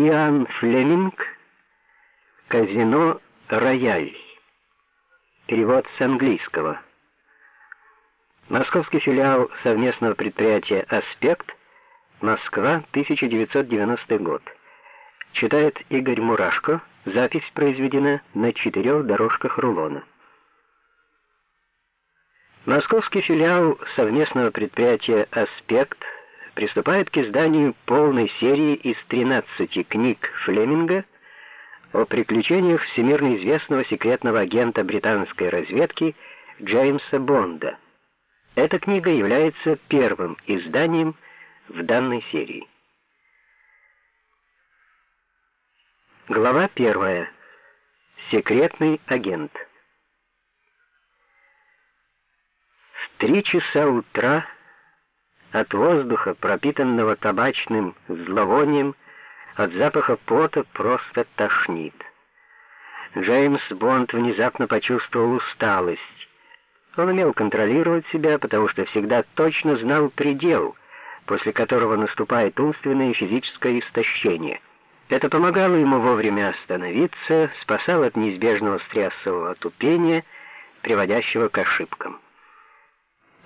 Иоанн Флеминг «Казино Рояль». Перевод с английского. Московский филиал совместного предприятия «Аспект», Москва, 1990 год. Читает Игорь Мурашко. Запись произведена на четырех дорожках рулона. Московский филиал совместного предприятия «Аспект» приступает к изданию полной серии из 13 книг Флеминга о приключениях всемирно известного секретного агента британской разведки Джеймса Бонда. Эта книга является первым изданием в данной серии. Глава первая. Секретный агент. В три часа утра от воздуха, пропитанного табачным зловонием, от запаха пота просто тошнит. Джеймс Бонд внезапно почувствовал усталость. Он умел контролировать себя, потому что всегда точно знал предел, после которого наступает умственное и физическое истощение. Это помогало ему вовремя остановиться, спасало от неизбежного стрессового отупения, приводящего к ошибкам.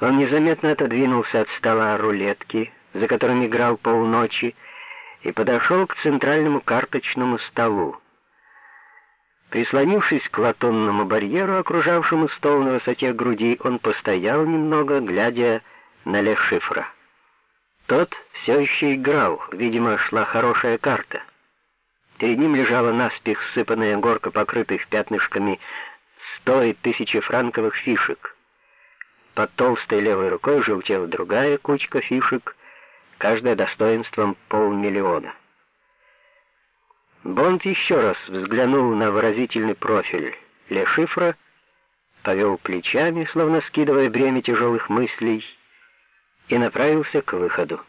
Он незаметно отодвинулся от стола рулетки, за которым играл полночи, и подошел к центральному карточному столу. Прислонившись к латунному барьеру, окружавшему стол на высоте груди, он постоял немного, глядя на Ле Шифра. Тот все еще играл, видимо, шла хорошая карта. Перед ним лежала наспех сыпанная горка покрытых пятнышками сто и тысячи франковых фишек. Под толстой левой рукой желтела другая кучка фишек, каждая достоинством полмиллиона. Бонд еще раз взглянул на выразительный профиль Ле Шифра, повел плечами, словно скидывая бремя тяжелых мыслей, и направился к выходу.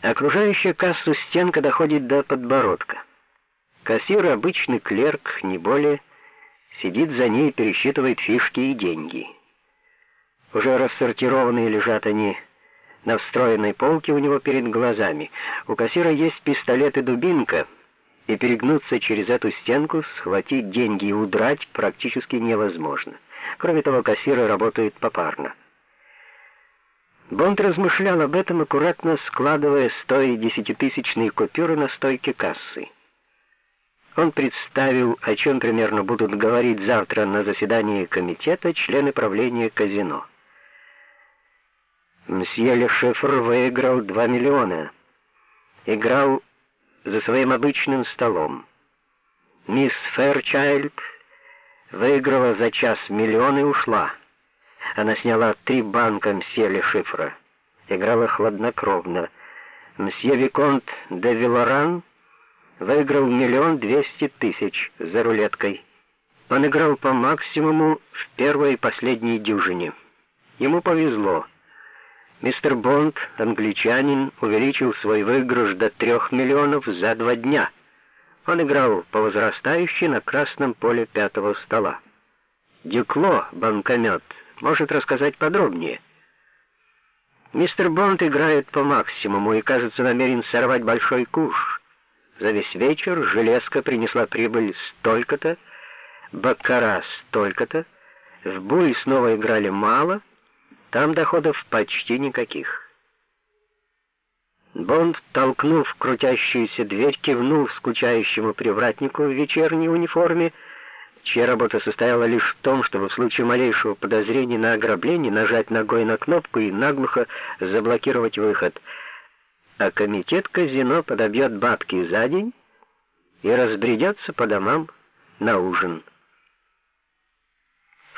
Окружающая кассу стенка доходит до подбородка. Кассир, обычный клерк, не более, сидит за ней пересчитывает фишки и деньги. Уже рассортированные лежат они на встроенной полке у него перед глазами. У кассира есть пистолет и дубинка, и перегнуться через эту стенку, схватить деньги и удрать практически невозможно. Кроме того, кассиры работают попарно. Бонд размышлял об этом, аккуратно складывая сто и десятитысячные купюры на стойке кассы. Он представил, о чем примерно будут говорить завтра на заседании комитета члены правления казино. Мсье Лешефр выиграл 2 миллиона. Играл за своим обычным столом. Мисс Фэрчайлд выиграла за час миллион и ушла. Она сняла три банка мсье Лешефра. Играла хладнокровно. Мсье Виконт де Вилоран выиграл миллион двести тысяч за рулеткой. Он играл по максимуму в первой и последней дюжине. Ему повезло. Мистер Бонд, англичанин, увеличил свой выигрыш до трех миллионов за два дня. Он играл по возрастающей на красном поле пятого стола. Дюкло, банкомет, может рассказать подробнее. Мистер Бонд играет по максимуму и, кажется, намерен сорвать большой куш. За весь вечер железка принесла прибыль столько-то, баккара столько-то, в буй снова играли мало — там доходов почти никаких. Бонд, толкнув крутящуюся дверь, кивнул скучающему привратнику в вечерней униформе, чья работа состояла лишь в том, чтобы в случае малейшего подозрения на ограбление нажать ногой на кнопку и наглухо заблокировать выход. А комитет казино подобьет бабки за день и разбредется по домам на ужин.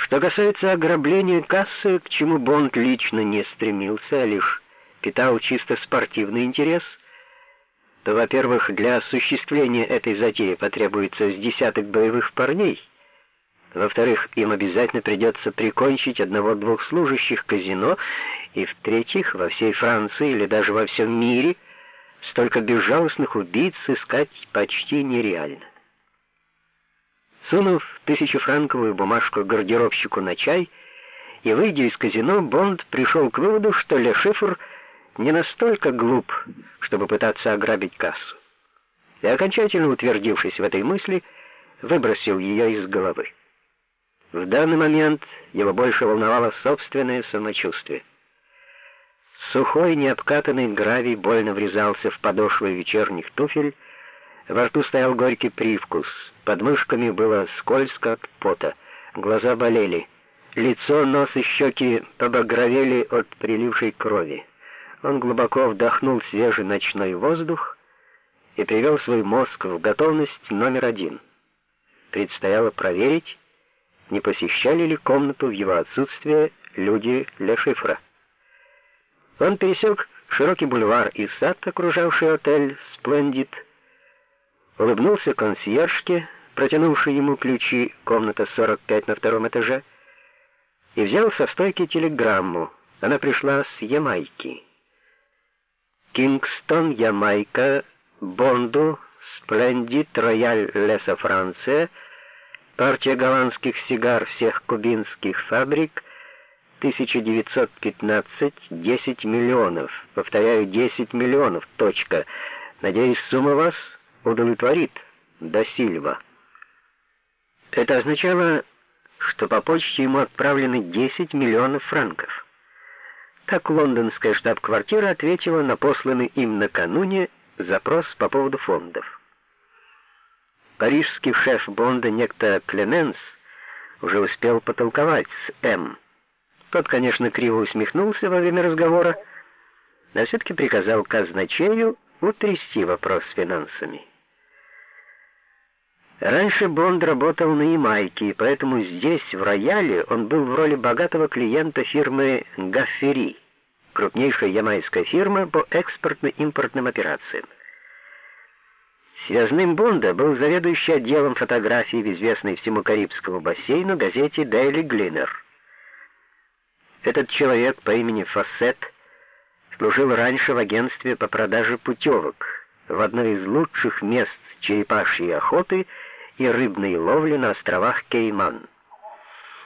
Что касается ограбления кассы, к чему Бонд лично не стремился, а лишь питал чисто спортивный интерес, то, во-первых, для осуществления этой затеи потребуется с десяток боевых парней, во-вторых, им обязательно придется прикончить одного-двух служащих казино, и, в-третьих, во всей Франции или даже во всем мире столько безжалостных убийц искать почти нереально. Сунув тысячефранковую бумажку гардеробщику на чай и выйдя из казино, Бонд пришел к выводу, что Ле Шифр не настолько глуп, чтобы пытаться ограбить кассу. и, окончательно утвердившись в этой мысли, выбросил ее из головы. В данный момент его больше волновало собственное самочувствие. Сухой, необкатанный гравий больно врезался в подошвы вечерних туфель, во рту стоял горький привкус, под мышками было скользко от пота, глаза болели, лицо, нос и щеки побагровели от прилившей крови. Он глубоко вдохнул свежий ночной воздух и привел свой мозг в готовность номер один. Предстояло проверить, не посещали ли комнату в его отсутствие люди Ле Шифра. Он пересек широкий бульвар и сад, окружавший отель «Сплендид», улыбнулся консьержке, протянувшей ему ключи, комната 45 на втором этаже, и взял со стойки телеграмму. Она пришла с Ямайки. Кингстон, Ямайка, Бонду, Сплендид, Рояль Леса Франция, партия голландских сигар всех кубинских фабрик, 1915, 10 миллионов. Повторяю, 10 миллионов, точка. Надеюсь, сумма вас удовлетворит, до Сильва. Это означало, что по почте ему отправлены 10 миллионов франков. Так лондонская штаб-квартира ответила на посланный им накануне запрос по поводу фондов. Парижский шеф Бонда, некто Клеменс, уже успел потолковать с М. Тот, конечно, криво усмехнулся во время разговора, но все-таки приказал казначею утрясти вопрос с финансами. Раньше Бонд работал на Ямайке, и поэтому здесь, в рояле, он был в роли богатого клиента фирмы «Гаффери», крупнейшая ямайская фирма по экспортно-импортным операциям. Связным Бонда был заведующий отделом фотографий в известной всему Карибскому бассейну газете «Дейли Глинер». Этот человек по имени Фассет служил раньше в агентстве по продаже путевок в одной из лучших мест черепашьей охоты и рыбной ловли на островах Кейман.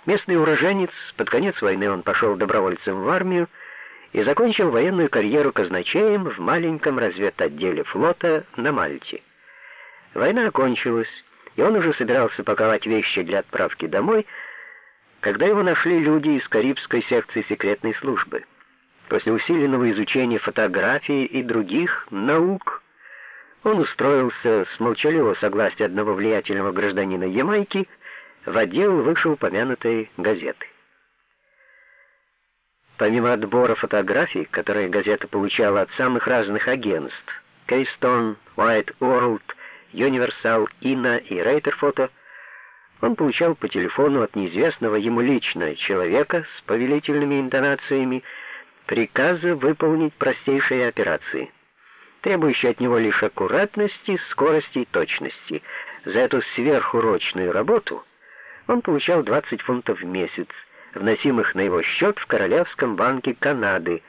Местный уроженец, под конец войны он пошел добровольцем в армию и закончил военную карьеру казначеем в маленьком разведотделе флота на Мальте. Война окончилась, и он уже собирался паковать вещи для отправки домой, когда его нашли люди из Карибской секции секретной службы. После усиленного изучения фотографии и других наук он устроился с молчаливого согласия одного влиятельного гражданина Ямайки в отдел вышеупомянутой газеты. Помимо отбора фотографий, которые газета получала от самых разных агентств, Кейстон, White World, Universal, Ина и Рейтерфото, он получал по телефону от неизвестного ему лично человека с повелительными интонациями приказы выполнить простейшие операции — требующий от него лишь аккуратности, скорости и точности. За эту сверхурочную работу он получал 20 фунтов в месяц, вносимых на его счет в Королевском банке Канады,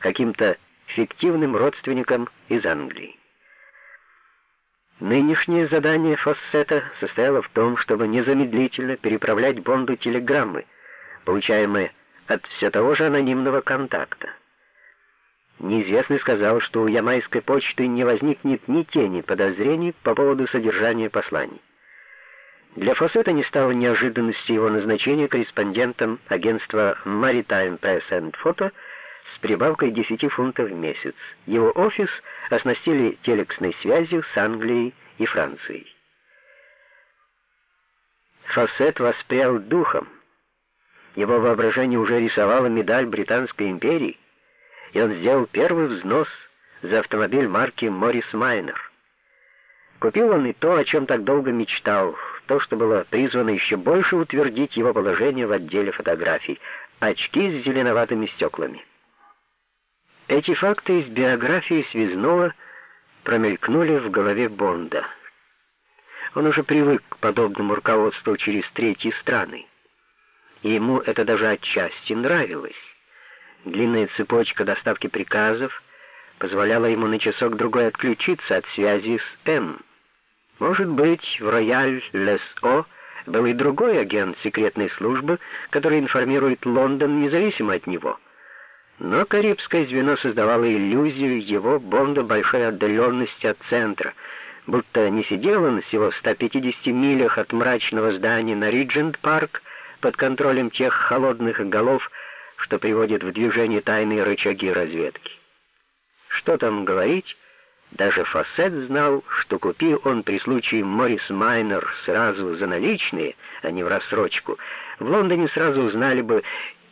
каким-то фиктивным родственникам из Англии. Нынешнее задание Фоссета состояло в том, чтобы незамедлительно переправлять Бонду телеграммы, получаемые от все того же анонимного контакта. Неизвестный сказал, что у ямайской почты не возникнет ни тени подозрений по поводу содержания посланий. Для Фоссета не стало неожиданностью его назначения корреспондентом агентства Maritime Press and Photo с прибавкой 10 фунтов в месяц. Его офис оснастили телексной связью с Англией и Францией. Фоссет воспрял духом. Его воображение уже рисовало медаль Британской империи, и он сделал первый взнос за автомобиль марки Моррис Майнер. Купил он и то, о чем так долго мечтал, то, что было призвано еще больше утвердить его положение в отделе фотографий — очки с зеленоватыми стеклами. Эти факты из биографии Связного промелькнули в голове Бонда. Он уже привык к подобному руководству через третьи страны, и ему это даже отчасти нравилось. Длинная цепочка доставки приказов позволяла ему на часок-другой отключиться от связи с М. Может быть, в Рояль Лес-О был и другой агент секретной службы, который информирует Лондон независимо от него. Но Карибское звено создавало иллюзию его Бонда большой отдаленности от центра, будто не сидел он всего в 150 милях от мрачного здания на Риджент-парк под контролем тех холодных голов, что приводят в движение тайные рычаги разведки. Что там говорить, даже Фассет знал, что купил он при случае Моррис Майнер сразу за наличные, а не в рассрочку, в Лондоне сразу узнали бы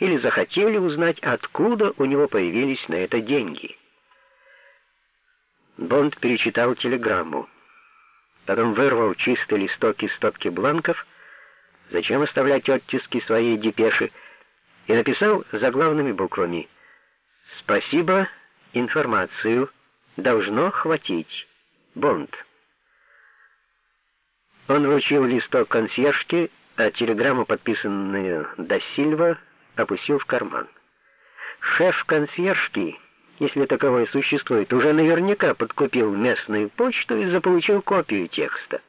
или захотели узнать, откуда у него появились на это деньги. Бонд перечитал телеграмму. Потом вырвал чистый листок из стопки бланков, зачем оставлять оттиски своей депеши, и написал заглавными буквами «Спасибо, информацию» должно хватить. Бонд. Он вручил листок консьержке, а телеграмму, подписанную «До Сильва», опустил в карман. Шеф консьержки, если таковое существует, уже наверняка подкупил местную почту и заполучил копию текста.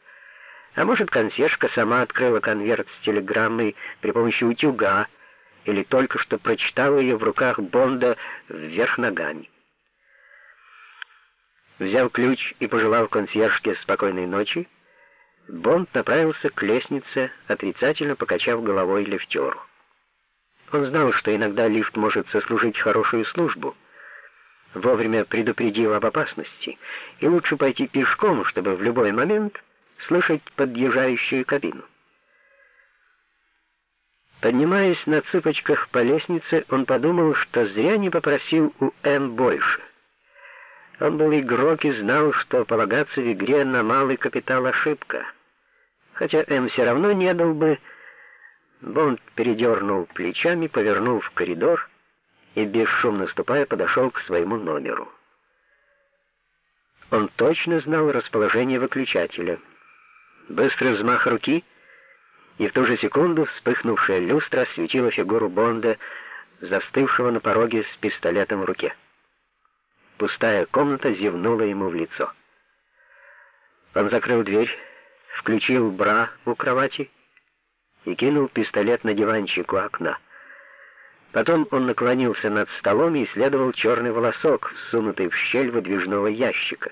А может, консьержка сама открыла конверт с телеграммой при помощи утюга или только что прочитала ее в руках Бонда вверх ногами. Взяв ключ и пожелав консьержке спокойной ночи, Бонд направился к лестнице, отрицательно покачав головой лифтеру. Он знал, что иногда лифт может сослужить хорошую службу, вовремя предупредив об опасности, и лучше пойти пешком, чтобы в любой момент слышать подъезжающую кабину. Поднимаясь на цыпочках по лестнице, он подумал, что зря не попросил у М больше. Он был игрок и знал, что полагаться в игре на малый капитал ошибка. Хотя М все равно не дал бы... Бонд передернул плечами, повернул в коридор и, бесшумно ступая, подошел к своему номеру. Он точно знал расположение выключателя. Быстрый взмах руки, и в ту же секунду вспыхнувшая люстра осветила фигуру Бонда, застывшего на пороге с пистолетом в руке. Пустая комната зевнула ему в лицо. Он закрыл дверь, включил бра у кровати и кинул пистолет на диванчик у окна. Потом он наклонился над столом и исследовал черный волосок, сунутый в щель выдвижного ящика.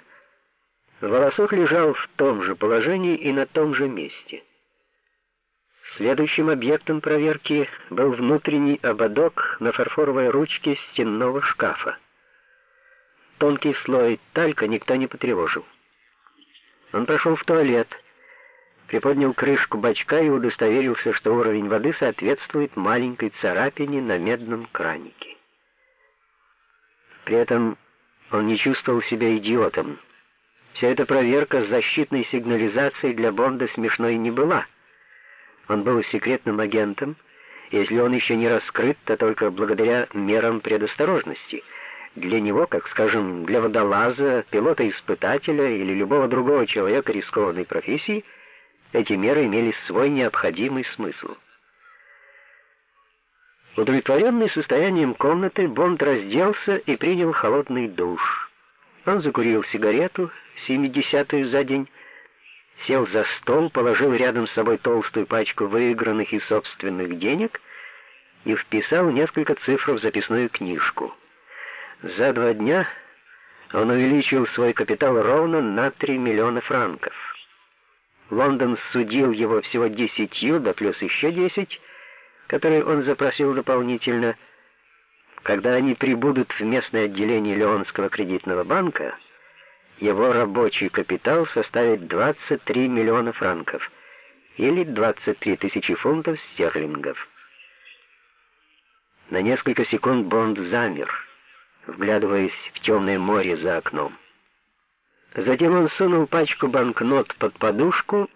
Волосок лежал в том же положении и на том же месте. Следующим объектом проверки был внутренний ободок на фарфоровой ручке стенного шкафа. Тонкий слой талька никто не потревожил. Он прошел в туалет, приподнял крышку бачка и удостоверился, что уровень воды соответствует маленькой царапине на медном кранике. При этом он не чувствовал себя идиотом. Вся эта проверка с защитной сигнализацией для Бонда смешной не была. Он был секретным агентом, если он еще не раскрыт, то только благодаря мерам предосторожности — для него, как, скажем, для водолаза, пилота-испытателя или любого другого человека рискованной профессии, эти меры имели свой необходимый смысл. Удовлетворенный состоянием комнаты, Бонд разделся и принял холодный душ. Он закурил сигарету, семидесятую за день, сел за стол, положил рядом с собой толстую пачку выигранных и собственных денег и вписал несколько цифр в записную книжку — за два дня он увеличил свой капитал ровно на 3 миллиона франков. Лондон судил его всего десятью, да плюс еще десять, которые он запросил дополнительно. Когда они прибудут в местное отделение Леонского кредитного банка, его рабочий капитал составит 23 миллиона франков или 23 тысячи фунтов стерлингов. На несколько секунд Бонд замер вглядываясь в темное море за окном. Затем он сунул пачку банкнот под подушку,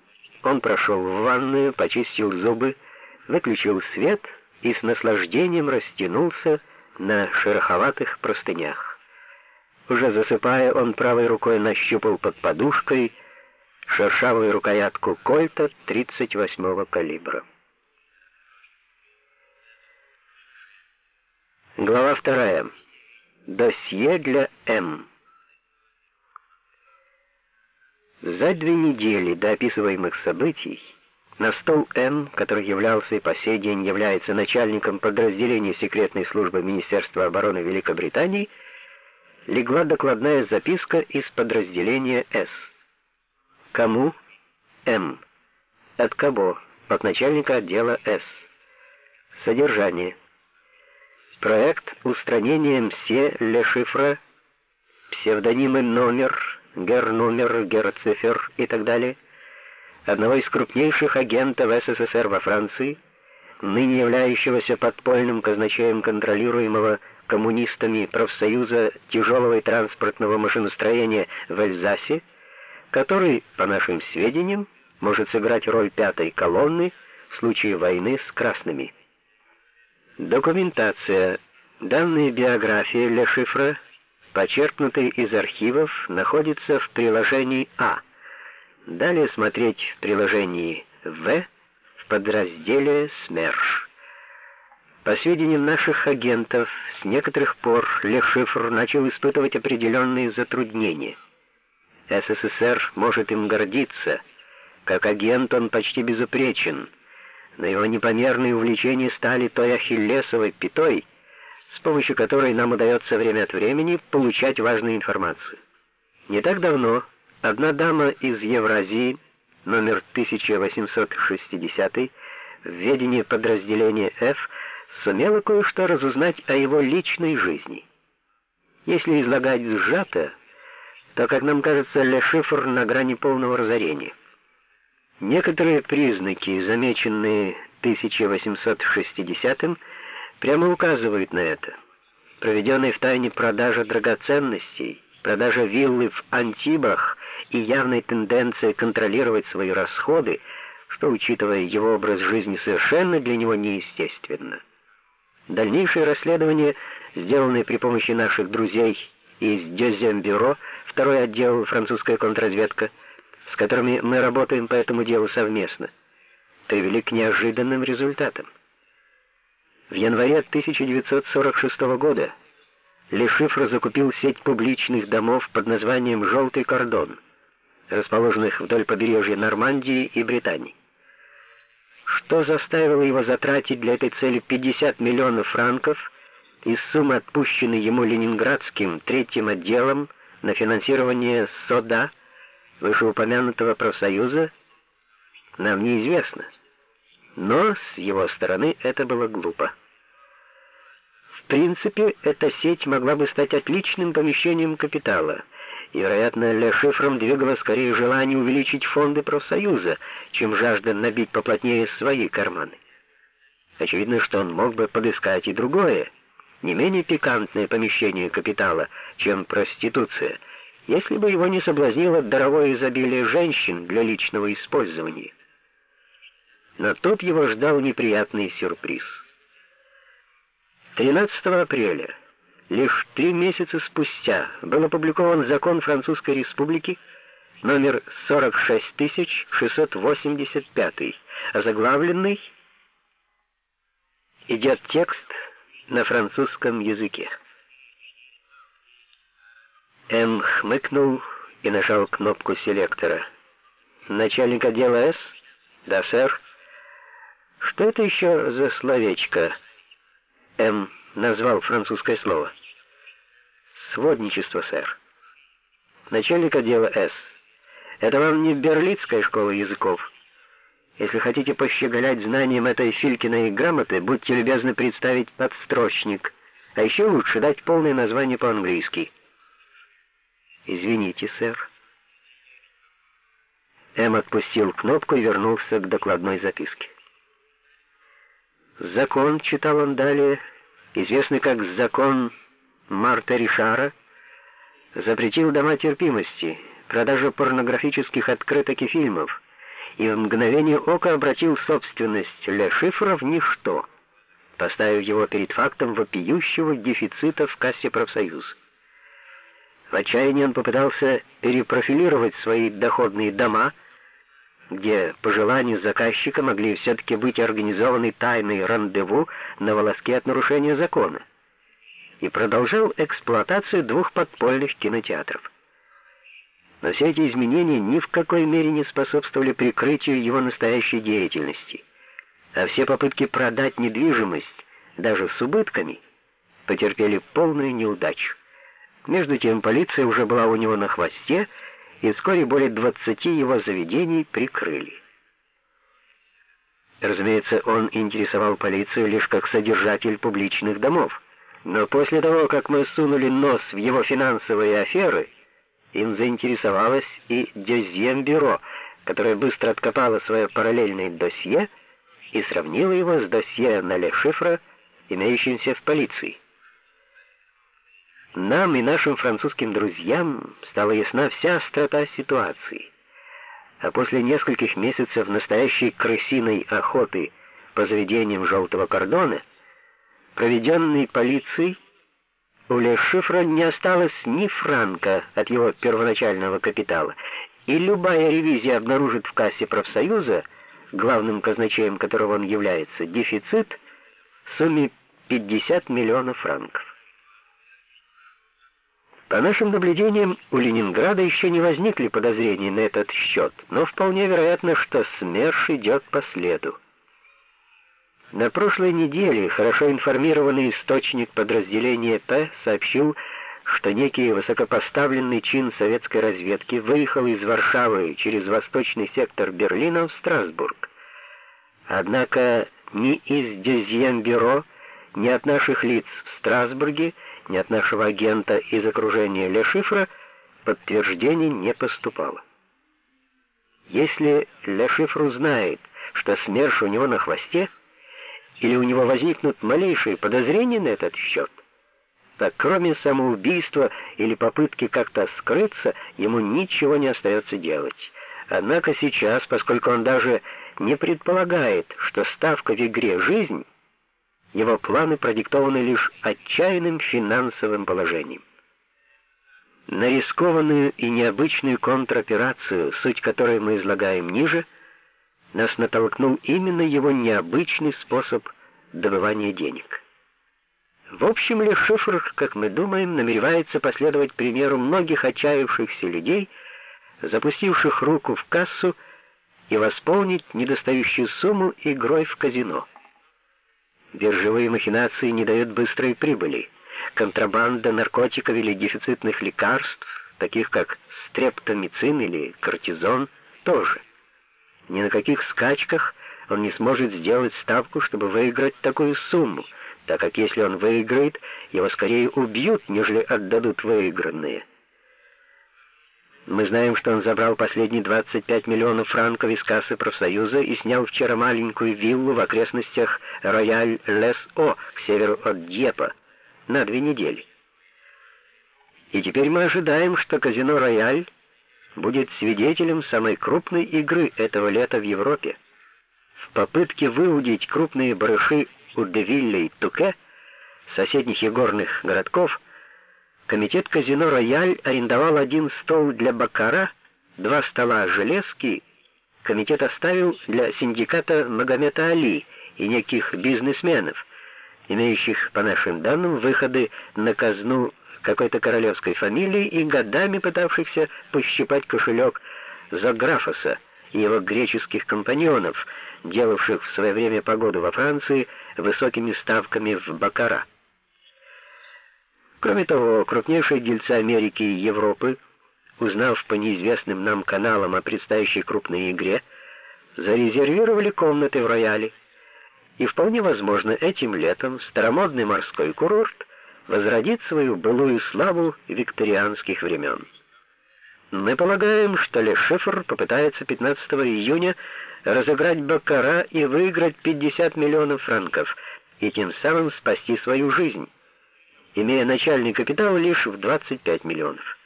он прошел в ванную, почистил зубы, выключил свет и с наслаждением растянулся на шероховатых простынях. Уже засыпая, он правой рукой нащупал под подушкой шершавую рукоятку кольта 38-го калибра. Глава вторая. Досье для М. За две недели до описываемых событий на стол М, который являлся и по сей день является начальником подразделения секретной службы Министерства обороны Великобритании, легла докладная записка из подразделения С. Кому? М. От кого? От начальника отдела С. Содержание. Проект устранения МСЕ Лешифра, псевдонимы номер, гер-номер, гер-цифер и так далее, одного из крупнейших агентов СССР во Франции, ныне являющегося подпольным казначеем контролируемого коммунистами профсоюза тяжелого и транспортного машиностроения в Эльзасе, который, по нашим сведениям, может сыграть роль пятой колонны в случае войны с красными. Документация. Данные биографии Ле Шифра, почерпнутые из архивов, находятся в приложении А. Далее смотреть в приложении В в подразделе СМЕРШ. По сведениям наших агентов, с некоторых пор Ле Шифр начал испытывать определенные затруднения. СССР может им гордиться. Как агент он почти безупречен — но его непомерные увлечения стали той ахиллесовой пятой, с помощью которой нам удается время от времени получать важную информацию. Не так давно одна дама из Евразии, номер 1860, в ведении подразделения F, сумела кое-что разузнать о его личной жизни. Если излагать сжато, то, как нам кажется, Ле Шифр на грани полного разорения. Некоторые признаки, замеченные 1860-м, прямо указывают на это. Проведенная в тайне продажа драгоценностей, продажа виллы в Антибах и явная тенденция контролировать свои расходы, что, учитывая его образ жизни, совершенно для него неестественно. Дальнейшее расследование, сделанное при помощи наших друзей из Дезембюро, второй отдел французская контрразведка, с которыми мы работаем по этому делу совместно, привели к неожиданным результатам. В январе 1946 года Лешифр закупил сеть публичных домов под названием «Желтый кордон», расположенных вдоль побережья Нормандии и Британии. Что заставило его затратить для этой цели 50 миллионов франков из суммы, отпущенной ему Ленинградским третьим отделом на финансирование СОДА, вышеупомянутого профсоюза, нам неизвестно. Но с его стороны это было глупо. В принципе, эта сеть могла бы стать отличным помещением капитала, и, вероятно, Ле Шифром двигало скорее желание увеличить фонды профсоюза, чем жажда набить поплотнее свои карманы. Очевидно, что он мог бы подыскать и другое, не менее пикантное помещение капитала, чем проституция — если бы его не соблазнило даровое изобилие женщин для личного использования. Но тут его ждал неприятный сюрприз. 13 апреля, лишь три месяца спустя, был опубликован закон Французской Республики номер 46685, озаглавленный «Идет текст на французском языке». М хмыкнул и нажал кнопку селектора. «Начальник отдела С?» «Да, сэр». «Что это еще за словечко?» М назвал французское слово. «Сводничество, сэр». «Начальник отдела С. Это вам не Берлицкая школа языков. Если хотите пощеголять знанием этой Филькиной грамоты, будьте любезны представить подстрочник, а еще лучше дать полное название по-английски». «Извините, сэр». Эм отпустил кнопку и вернулся к докладной записке. «Закон», — читал он далее, известный как «Закон Марта Ришара», запретил дома терпимости, продажу порнографических открыток и фильмов, и в мгновение ока обратил собственность Ле Шифра в ничто, поставив его перед фактом вопиющего дефицита в кассе профсоюза. В отчаянии он попытался перепрофилировать свои доходные дома, где по желанию заказчика могли все-таки быть организованы тайные рандеву на волоске от нарушения закона, и продолжал эксплуатацию двух подпольных кинотеатров. Но все эти изменения ни в какой мере не способствовали прикрытию его настоящей деятельности, а все попытки продать недвижимость, даже с убытками, потерпели полную неудачу. Между тем полиция уже была у него на хвосте и вскоре более 20 его заведений прикрыли. Разумеется, он интересовал полицию лишь как содержатель публичных домов. Но после того, как мы сунули нос в его финансовые аферы, им заинтересовалось и Дезьем-бюро, которое быстро откопало свое параллельное досье и сравнило его с досье на Ле Шифра, имеющимся в полиции. Нам и нашим французским друзьям стала ясна вся острота ситуации а после нескольких месяцев настоящей крысиной охоты по заведениям желтого кордона, проведенной полицией, у Лешифра не осталось ни франка от его первоначального капитала, и любая ревизия обнаружит в кассе профсоюза, главным казначеем которого он является, дефицит в сумме 50 миллионов франков. По нашим наблюдениям, у Ленинграда еще не возникли подозрений на этот счет, но вполне вероятно, что СМЕРШ идет по следу. На прошлой неделе хорошо информированный источник подразделения П сообщил, что некий высокопоставленный чин советской разведки выехал из Варшавы через восточный сектор Берлина в Страсбург. Однако ни из Дезьен-бюро, ни от наших лиц в Страсбурге ни от нашего агента из окружения Ле Шифра подтверждений не поступало. Если Ле Шифр узнает, что СМЕРШ у него на хвосте, или у него возникнут малейшие подозрения на этот счет, так кроме самоубийства или попытки как-то скрыться, ему ничего не остается делать. Однако сейчас, поскольку он даже не предполагает, что ставка в игре «жизнь», его планы продиктованы лишь отчаянным финансовым положением. На рискованную и необычную контроперацию, суть которой мы излагаем ниже, нас натолкнул именно его необычный способ добывания денег. В общем, ли как мы думаем, намеревается последовать примеру многих отчаявшихся людей, запустивших руку в кассу и восполнить недостающую сумму игрой в казино. Биржевые махинации не дают быстрой прибыли. Контрабанда наркотиков или дефицитных лекарств, таких как стрептомицин или кортизон, тоже. Ни на каких скачках он не сможет сделать ставку, чтобы выиграть такую сумму, так как если он выиграет, его скорее убьют, нежели отдадут выигранные. Мы знаем, что он забрал последние 25 миллионов франков из кассы профсоюза и снял вчера маленькую виллу в окрестностях Рояль-Лес-О к северу от Дьепа на две недели. И теперь мы ожидаем, что казино «Рояль» будет свидетелем самой крупной игры этого лета в Европе. В попытке выудить крупные барыши у Девилля и Туке, соседних игорных городков, Комитет казино «Рояль» арендовал один стол для бакара, два стола железки. Комитет оставил для синдиката Магомета Али и неких бизнесменов, имеющих, по нашим данным, выходы на казну какой-то королевской фамилии и годами пытавшихся пощипать кошелек Заграфоса и его греческих компаньонов, делавших в свое время погоду во Франции высокими ставками в бакара. Кроме того, крупнейшие дельцы Америки и Европы, узнав по неизвестным нам каналам о предстоящей крупной игре, зарезервировали комнаты в рояле, и вполне возможно этим летом старомодный морской курорт возродит свою былую славу викторианских времен. Мы полагаем, что Ле Шифр попытается 15 июня разыграть Баккара и выиграть 50 миллионов франков, и тем самым спасти свою жизнь имея начальный капитал лишь в 25 миллионов.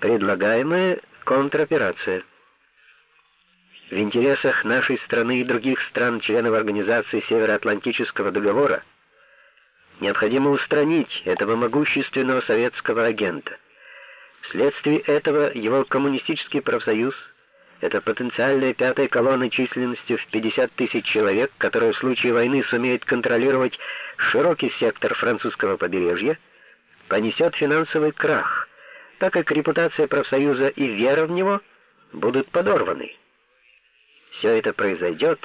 Предлагаемая контроперация. В интересах нашей страны и других стран-членов Организации Североатлантического договора необходимо устранить этого могущественного советского агента. Вследствие этого его коммунистический профсоюз – это потенциальная пятая колонна численностью в 50 тысяч человек, которая в случае войны сумеет контролировать широкий сектор французского побережья, понесет финансовый крах, так как репутация профсоюза и вера в него будут подорваны. Все это произойдет,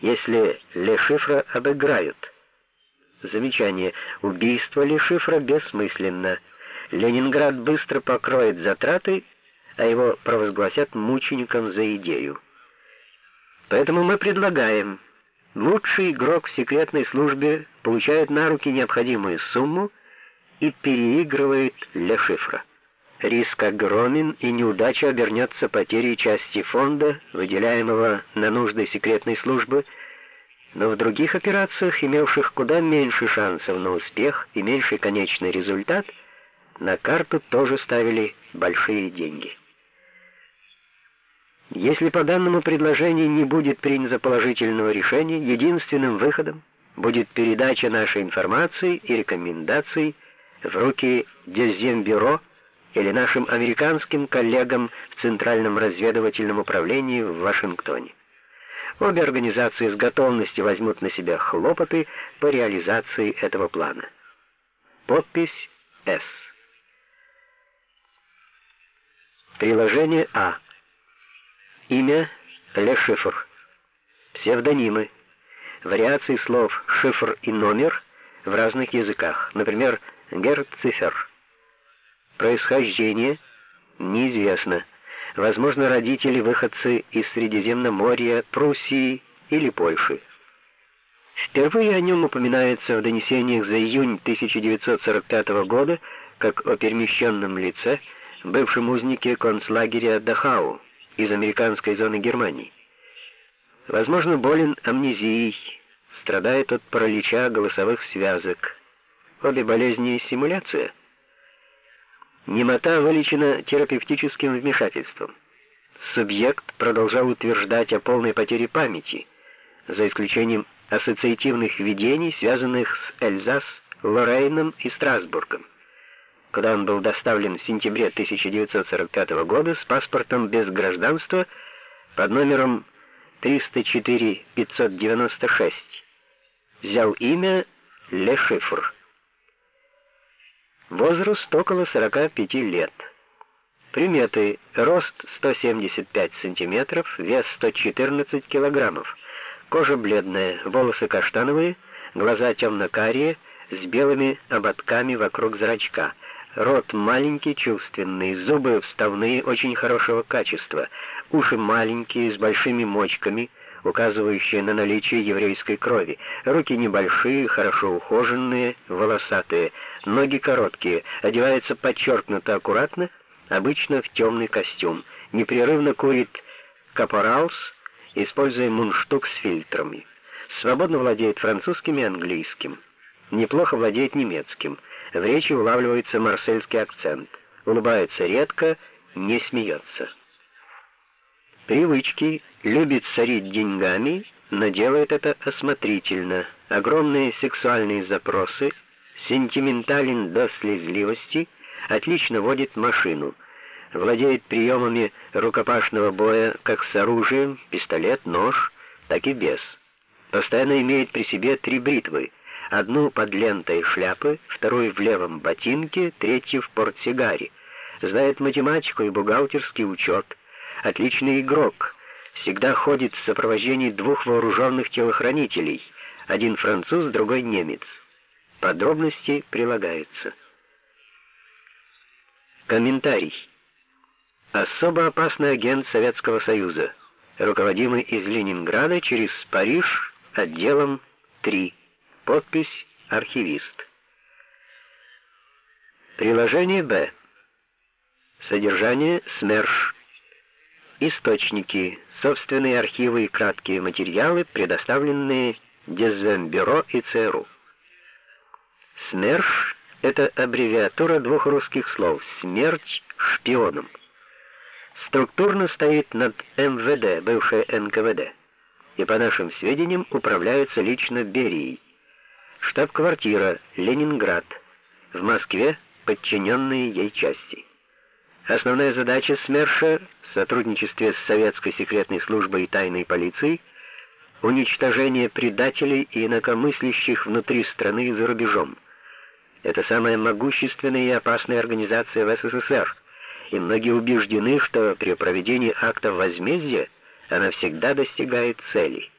если Лешифра обыграют. Замечание. Убийство Лешифра бессмысленно. Ленинград быстро покроет затраты, а его провозгласят мучеником за идею. Поэтому мы предлагаем, лучший игрок в секретной службе получает на руки необходимую сумму и переигрывает для шифра. Риск огромен, и неудача обернется потерей части фонда, выделяемого на нужды секретной службы, но в других операциях, имевших куда меньше шансов на успех и меньший конечный результат, на карту тоже ставили большие деньги. Если по данному предложению не будет принято положительного решения, единственным выходом будет передача нашей информации и рекомендаций в руки Дезембюро или нашим американским коллегам в Центральном разведывательном управлении в Вашингтоне. Обе организации с готовностью возьмут на себя хлопоты по реализации этого плана. Подпись «С». Приложение А. Имя Ле Шифр. Псевдонимы. Вариации слов «шифр» и «номер» в разных языках. Например, Герцифер. Происхождение неизвестно. Возможно, родители выходцы из Средиземноморья, Пруссии или Польши. Впервые о нем упоминается в донесениях за июнь 1945 года как о перемещенном лице, бывшем узнике концлагеря Дахау из американской зоны Германии. Возможно, болен амнезией, страдает от паралича голосовых связок. Обе болезни — симуляция — Немота вылечена терапевтическим вмешательством. Субъект продолжал утверждать о полной потере памяти, за исключением ассоциативных видений, связанных с Эльзас, Лорейном и Страсбургом. Когда он был доставлен в сентябре 1945 года с паспортом без гражданства под номером 304-596, взял имя Ле Шифр. Возраст около 45 лет. Приметы. Рост 175 сантиметров, вес 114 килограммов. Кожа бледная, волосы каштановые, глаза темно-карие, с белыми ободками вокруг зрачка. Рот маленький, чувственный, зубы вставные, очень хорошего качества, уши маленькие, с большими мочками, указывающие на наличие еврейской крови, руки небольшие, хорошо ухоженные, волосатые, ноги короткие, одевается подчеркнуто аккуратно, обычно в темный костюм, непрерывно курит капоралс, используя мундштук с фильтрами. Свободно владеет французским и английским. Неплохо владеет немецким. В речи улавливается марсельский акцент. Улыбается редко, не смеется. Привычки, любит царить деньгами, но делает это осмотрительно. Огромные сексуальные запросы, сентиментален до слезливости, отлично водит машину, владеет приемами рукопашного боя как с оружием, пистолет, нож, так и без. Постоянно имеет при себе три бритвы, одну под лентой шляпы, вторую в левом ботинке, третью в портсигаре. Знает математику и бухгалтерский учет. Отличный игрок. Всегда ходит в сопровождении двух вооруженных телохранителей, один француз, другой немец. Подробности прилагаются. Комментарий. Особо опасный агент Советского Союза, руководимый из Ленинграда через Париж отделом 3. Подпись «Архивист». Приложение Б. Содержание СМЕРШ. Источники. Собственные архивы и краткие материалы, предоставленные Дезембюро и ЦРУ. СМЕРШ — это аббревиатура двух русских слов «смерть шпионам». Структурно стоит над МВД, бывшее НКВД, и, по нашим сведениям, управляется лично Берией. Штаб-квартира Ленинград, в Москве подчиненные ей части. Основная задача СМЕРШа в сотрудничестве с советской секретной службой и тайной полицией — уничтожение предателей и инакомыслящих внутри страны и за рубежом, это самая могущественная и опасная организация в СССР, и многие убеждены, что при проведении актов возмездия она всегда достигает цели.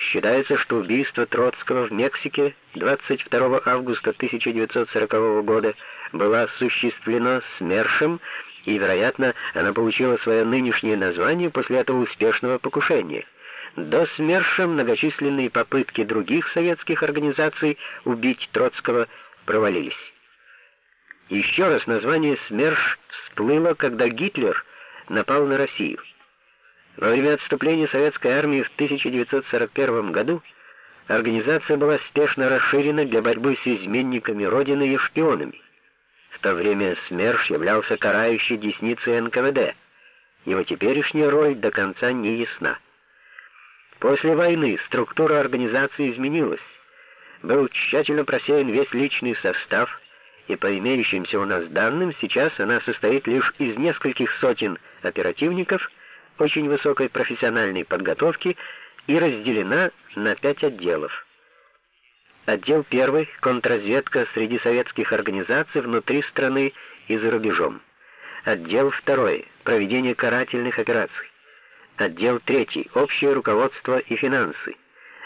Считается, что убийство Троцкого в Мексике 22 августа 1940 года было осуществлено СМЕРШем, и, вероятно, она получила свое нынешнее название после этого успешного покушения. До СМЕРШа многочисленные попытки других советских организаций убить Троцкого провалились. Еще раз название СМЕРШ всплыло, когда Гитлер напал на Россию. Во время отступления советской армии в 1941 году организация была спешно расширена для борьбы с изменниками Родины и шпионами. В то время СМЕРШ являлся карающей десницей НКВД. Его теперешняя роль до конца не ясна. После войны структура организации изменилась. Был тщательно просеян весь личный состав, и по имеющимся у нас данным, сейчас она состоит лишь из нескольких сотен оперативников, очень высокой профессиональной подготовки и разделена на пять отделов. Отдел первый — контрразведка среди советских организаций внутри страны и за рубежом. Отдел второй — проведение карательных операций. Отдел третий — общее руководство и финансы.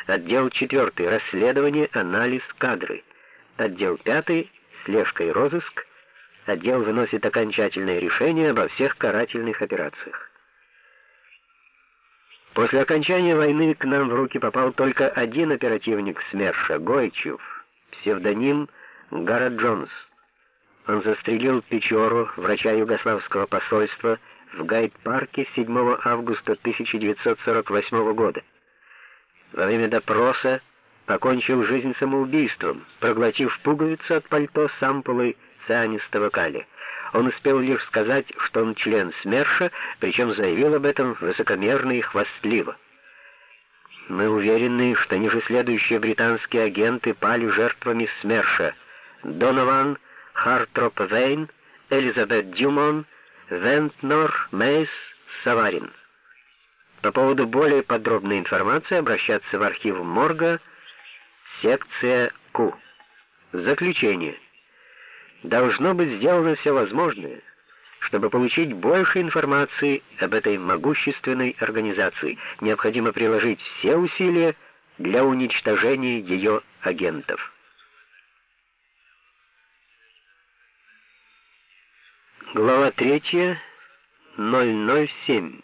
Отдел четвертый — расследование, анализ, кадры. Отдел пятый — слежка и розыск. Отдел выносит окончательное решение обо всех карательных операциях. После окончания войны к нам в руки попал только один оперативник СМЕРШа, Гойчев, псевдоним Гара Джонс. Он застрелил Печору, врача югославского посольства, в Гайд-парке 7 августа 1948 года. Во время допроса покончил жизнь самоубийством, проглотив пуговицу от пальто с ампулой цианистого калия. Он успел лишь сказать, что он член СМЕРШа, причем заявил об этом высокомерно и хвастливо. Мы уверены, что ниже следующие британские агенты пали жертвами СМЕРШа. Донован, Хартроп Вейн, Элизабет Дюмон, Вентнор, Мейс, Саварин. По поводу более подробной информации обращаться в архив морга, секция Q. Заключение должно быть сделано все возможное, чтобы получить больше информации об этой могущественной организации. Необходимо приложить все усилия для уничтожения ее агентов. Глава 3. 007.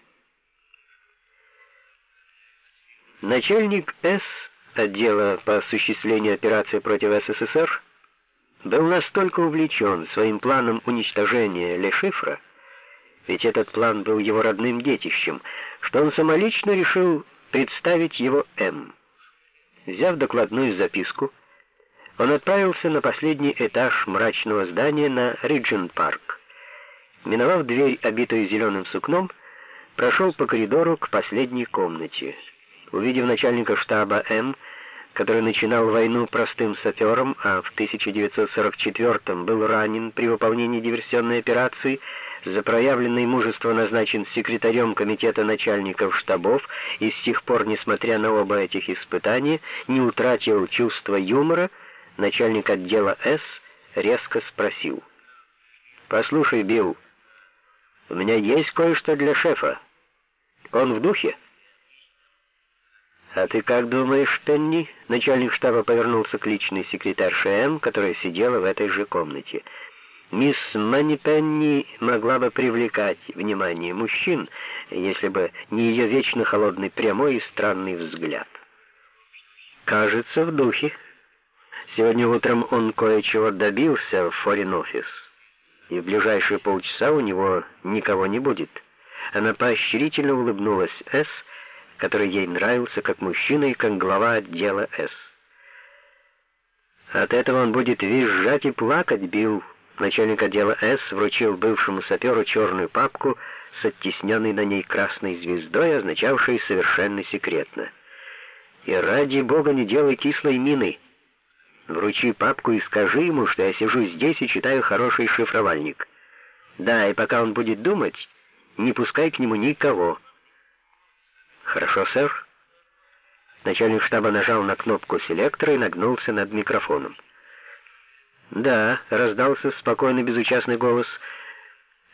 Начальник С отдела по осуществлению операции против СССР был настолько увлечен своим планом уничтожения Лешифра, ведь этот план был его родным детищем, что он самолично решил представить его М. Взяв докладную записку, он отправился на последний этаж мрачного здания на Риджент-парк. Миновав дверь, обитую зеленым сукном, прошел по коридору к последней комнате. Увидев начальника штаба М, который начинал войну простым сапером, а в 1944 был ранен при выполнении диверсионной операции, за проявленное мужество назначен секретарем комитета начальников штабов и с тех пор, несмотря на оба этих испытания, не утратил чувства юмора, начальник отдела С резко спросил. «Послушай, Билл, у меня есть кое-что для шефа. Он в духе?» «А ты как думаешь, Пенни?» Начальник штаба повернулся к личной секретарше М, которая сидела в этой же комнате. «Мисс Манни Пенни могла бы привлекать внимание мужчин, если бы не ее вечно холодный прямой и странный взгляд». «Кажется, в духе. Сегодня утром он кое-чего добился в Office, и в ближайшие полчаса у него никого не будет». Она поощрительно улыбнулась С, который ей нравился как мужчина и как глава отдела С. От этого он будет визжать и плакать, Билл. Начальник отдела С вручил бывшему саперу черную папку с оттесненной на ней красной звездой, означавшей совершенно секретно. «И ради бога не делай кислой мины. Вручи папку и скажи ему, что я сижу здесь и читаю хороший шифровальник. Да, и пока он будет думать, не пускай к нему никого». «Хорошо, сэр». Начальник штаба нажал на кнопку селектора и нагнулся над микрофоном. «Да», — раздался спокойный безучастный голос.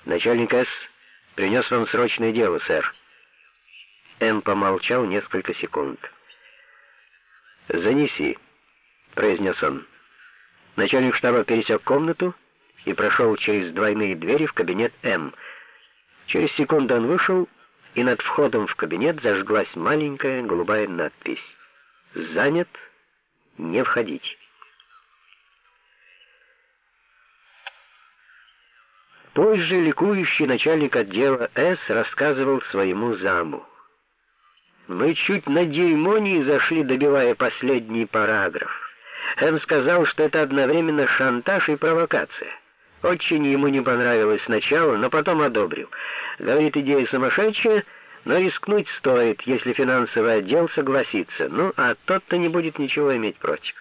«Начальник С. принес вам срочное дело, сэр». М помолчал несколько секунд. «Занеси», — произнес он. Начальник штаба пересек комнату и прошел через двойные двери в кабинет М. Через секунду он вышел, и над входом в кабинет зажглась маленькая голубая надпись «Занят, не входить». Позже ликующий начальник отдела С рассказывал своему заму. Мы чуть на дерьмо не зашли, добивая последний параграф. Эн сказал, что это одновременно шантаж и провокация. Очень ему не понравилось сначала, но потом одобрил. Говорит, идея сумасшедшая, но рискнуть стоит, если финансовый отдел согласится. Ну, а тот-то не будет ничего иметь против.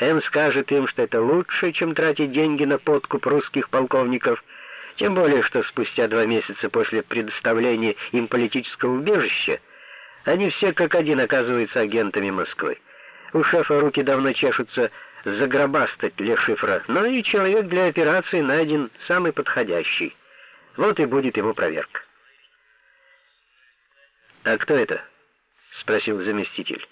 М скажет им, что это лучше, чем тратить деньги на подкуп русских полковников, тем более, что спустя два месяца после предоставления им политического убежища они все как один оказываются агентами Москвы. У шефа руки давно чешутся загробастать для шифра, но и человек для операции найден самый подходящий. Вот и будет ему проверка. «А кто это?» — спросил заместитель.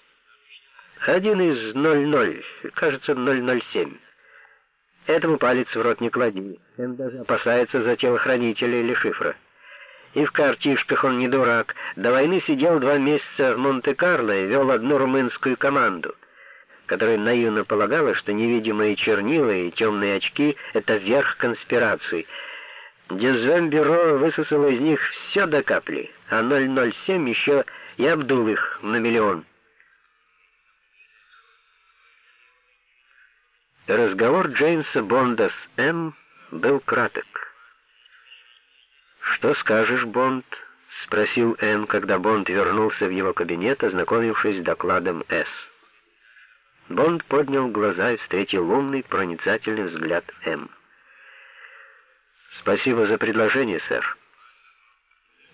«Один из 00, кажется, 007». Этому палец в рот не клади. Он даже опасается за телохранителя или шифра. И в картишках он не дурак. До войны сидел два месяца в Монте-Карло и вел одну румынскую команду, которая наивно полагала, что невидимые чернила и темные очки — это верх конспирации. Дезвембюро высосало из них все до капли, а 007 еще и обдул их на миллион. Разговор Джеймса Бонда с М был краток. «Что скажешь, Бонд?» — спросил М, когда Бонд вернулся в его кабинет, ознакомившись с докладом С. Бонд поднял глаза и встретил умный, проницательный взгляд М. «Спасибо за предложение, сэр.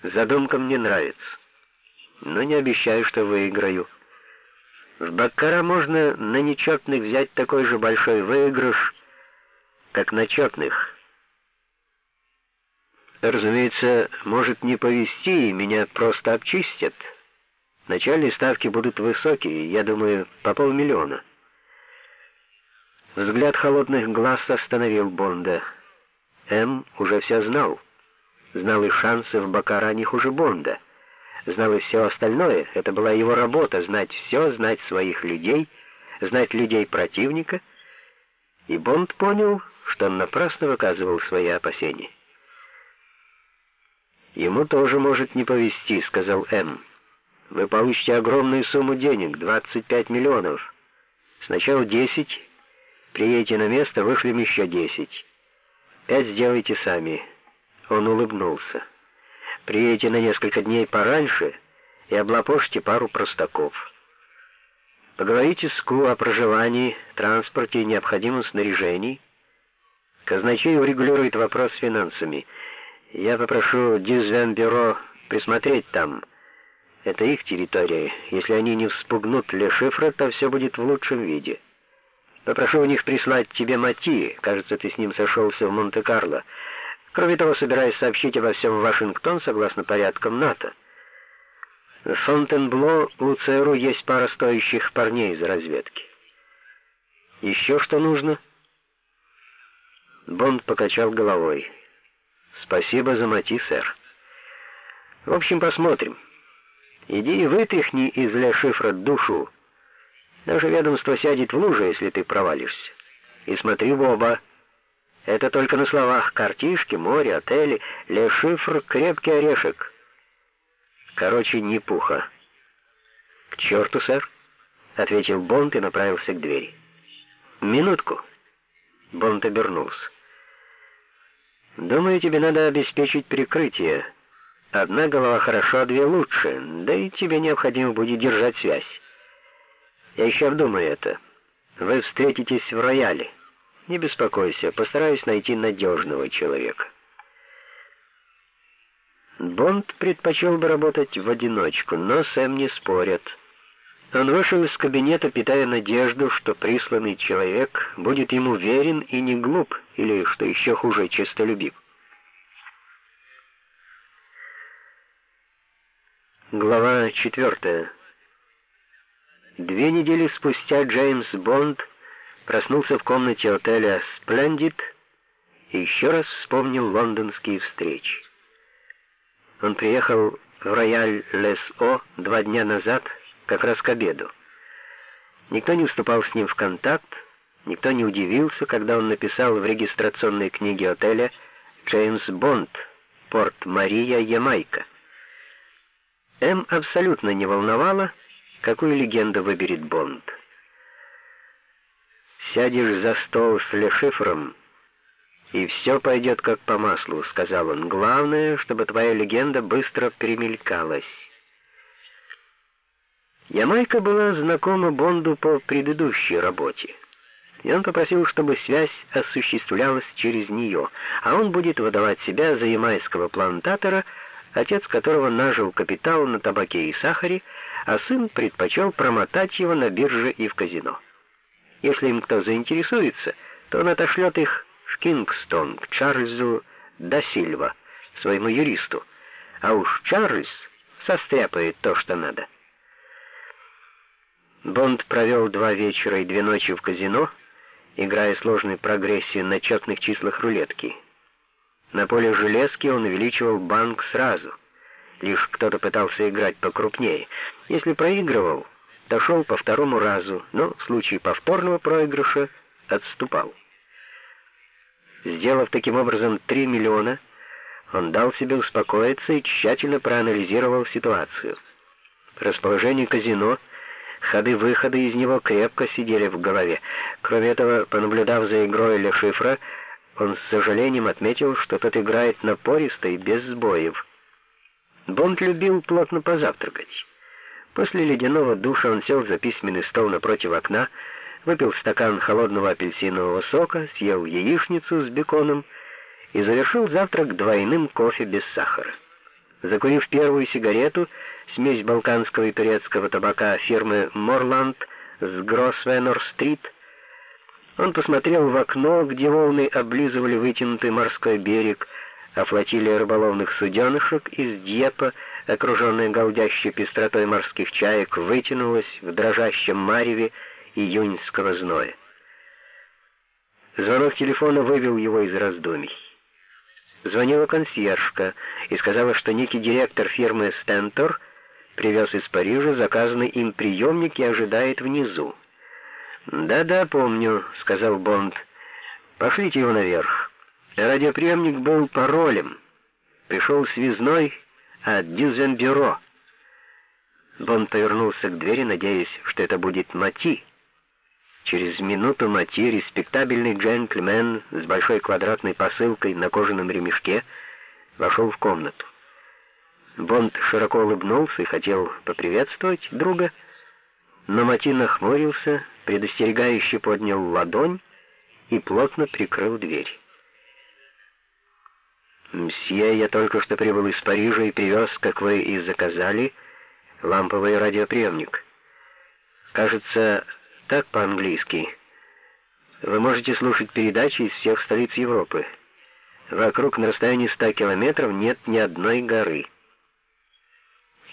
Задумка мне нравится, но не обещаю, что выиграю». В Баккара можно на нечетных взять такой же большой выигрыш, как на четных. Разумеется, может не повезти, и меня просто обчистят. Начальные ставки будут высокие, я думаю, по полмиллиона. Взгляд холодных глаз остановил Бонда. М уже все знал. Знал и шансы в Бакара не хуже Бонда знал и все остальное. Это была его работа — знать все, знать своих людей, знать людей противника. И Бонд понял, что он напрасно выказывал свои опасения. «Ему тоже может не повезти», — сказал М. «Вы получите огромную сумму денег, 25 миллионов. Сначала 10, приедете на место, вышлем еще 10. Пять сделайте сами». Он улыбнулся. Приедете на несколько дней пораньше и облапошите пару простаков. Поговорите с КУ о проживании, транспорте и необходимом снаряжении. Казначей урегулирует вопрос с финансами. Я попрошу Дюзвенбюро присмотреть там. Это их территория. Если они не вспугнут Ле Шифра, то все будет в лучшем виде. Попрошу у них прислать тебе Мати. Кажется, ты с ним сошелся в Монте-Карло. Кроме того, собираюсь сообщить обо всем в Вашингтон согласно порядкам НАТО. В Фонтенбло у ЦРУ есть пара стоящих парней из разведки. Еще что нужно? Бонд покачал головой. Спасибо за мати, сэр. В общем, посмотрим. Иди и вытряхни из Ля Шифра душу. Даже ведомство сядет в луже, если ты провалишься. И смотри в оба. Это только на словах картишки, море, отели, лешифр, крепкий орешек. Короче, не пуха. «К черту, сэр», — ответил Бонд и направился к двери. «Минутку». Бонд обернулся. «Думаю, тебе надо обеспечить прикрытие. Одна голова хорошо, а две лучше, да и тебе необходимо будет держать связь. Я еще обдумаю это. Вы встретитесь в рояле». Не беспокойся, постараюсь найти надежного человека. Бонд предпочел бы работать в одиночку, но Сэм не спорят. Он вышел из кабинета, питая надежду, что присланный человек будет ему верен и не глуп, или, что еще хуже, честолюбив. Глава четвертая. Две недели спустя Джеймс Бонд проснулся в комнате отеля «Сплендид» и еще раз вспомнил лондонские встречи. Он приехал в рояль Лес-О два дня назад, как раз к обеду. Никто не вступал с ним в контакт, никто не удивился, когда он написал в регистрационной книге отеля «Джеймс Бонд, порт Мария, Ямайка». М абсолютно не волновало, какую легенду выберет Бонд. «Сядешь за стол с Лешифром, и все пойдет как по маслу», — сказал он. «Главное, чтобы твоя легенда быстро перемелькалась». Ямайка была знакома Бонду по предыдущей работе, и он попросил, чтобы связь осуществлялась через нее, а он будет выдавать себя за ямайского плантатора, отец которого нажил капитал на табаке и сахаре, а сын предпочел промотать его на бирже и в казино. Если им кто заинтересуется, то он отошлет их в Кингстон к Чарльзу да своему юристу, а уж Чарльз состряпает то, что надо. Бонд провел два вечера и две ночи в казино, играя сложной прогрессии на четных числах рулетки. На поле железки он увеличивал банк сразу. Лишь кто-то пытался играть покрупнее. Если проигрывал, дошел по второму разу, но в случае повторного проигрыша отступал. Сделав таким образом 3 миллиона, он дал себе успокоиться и тщательно проанализировал ситуацию. Расположение казино — Ходы-выходы из него крепко сидели в голове. Кроме этого, понаблюдав за игрой Ле Шифра, он с сожалением отметил, что тот играет напористо и без сбоев. Бонд любил плотно позавтракать. После ледяного душа он сел за письменный стол напротив окна, выпил стакан холодного апельсинового сока, съел яичницу с беконом и завершил завтрак двойным кофе без сахара. Закурив первую сигарету, смесь балканского и турецкого табака фирмы «Морланд» с Гроссвеннор-стрит, он посмотрел в окно, где волны облизывали вытянутый морской берег, а флотилия рыболовных суденышек из Дьепа, окруженная голдящей пестротой морских чаек, вытянулась в дрожащем мареве июньского зноя. Звонок телефона вывел его из раздумий. Звонила консьержка и сказала, что некий директор фирмы «Стентор» привез из Парижа заказанный им приемник и ожидает внизу. «Да-да, помню», — сказал Бонд. «Пошлите его наверх». Радиоприемник был паролем. Пришел связной от Дюзенбюро. Бонд повернулся к двери, надеясь, что это будет Мати. Через минуту Мати, респектабельный джентльмен с большой квадратной посылкой на кожаном ремешке, вошел в комнату. Бонд широко улыбнулся и хотел поприветствовать друга, но Мати нахмурился, предостерегающе поднял ладонь и плотно прикрыл дверь. «Мсье, я только что прибыл из Парижа и привез, как вы и заказали, ламповый радиоприемник. Кажется, так по-английски. Вы можете слушать передачи из всех столиц Европы. Вокруг на расстоянии 100 километров нет ни одной горы.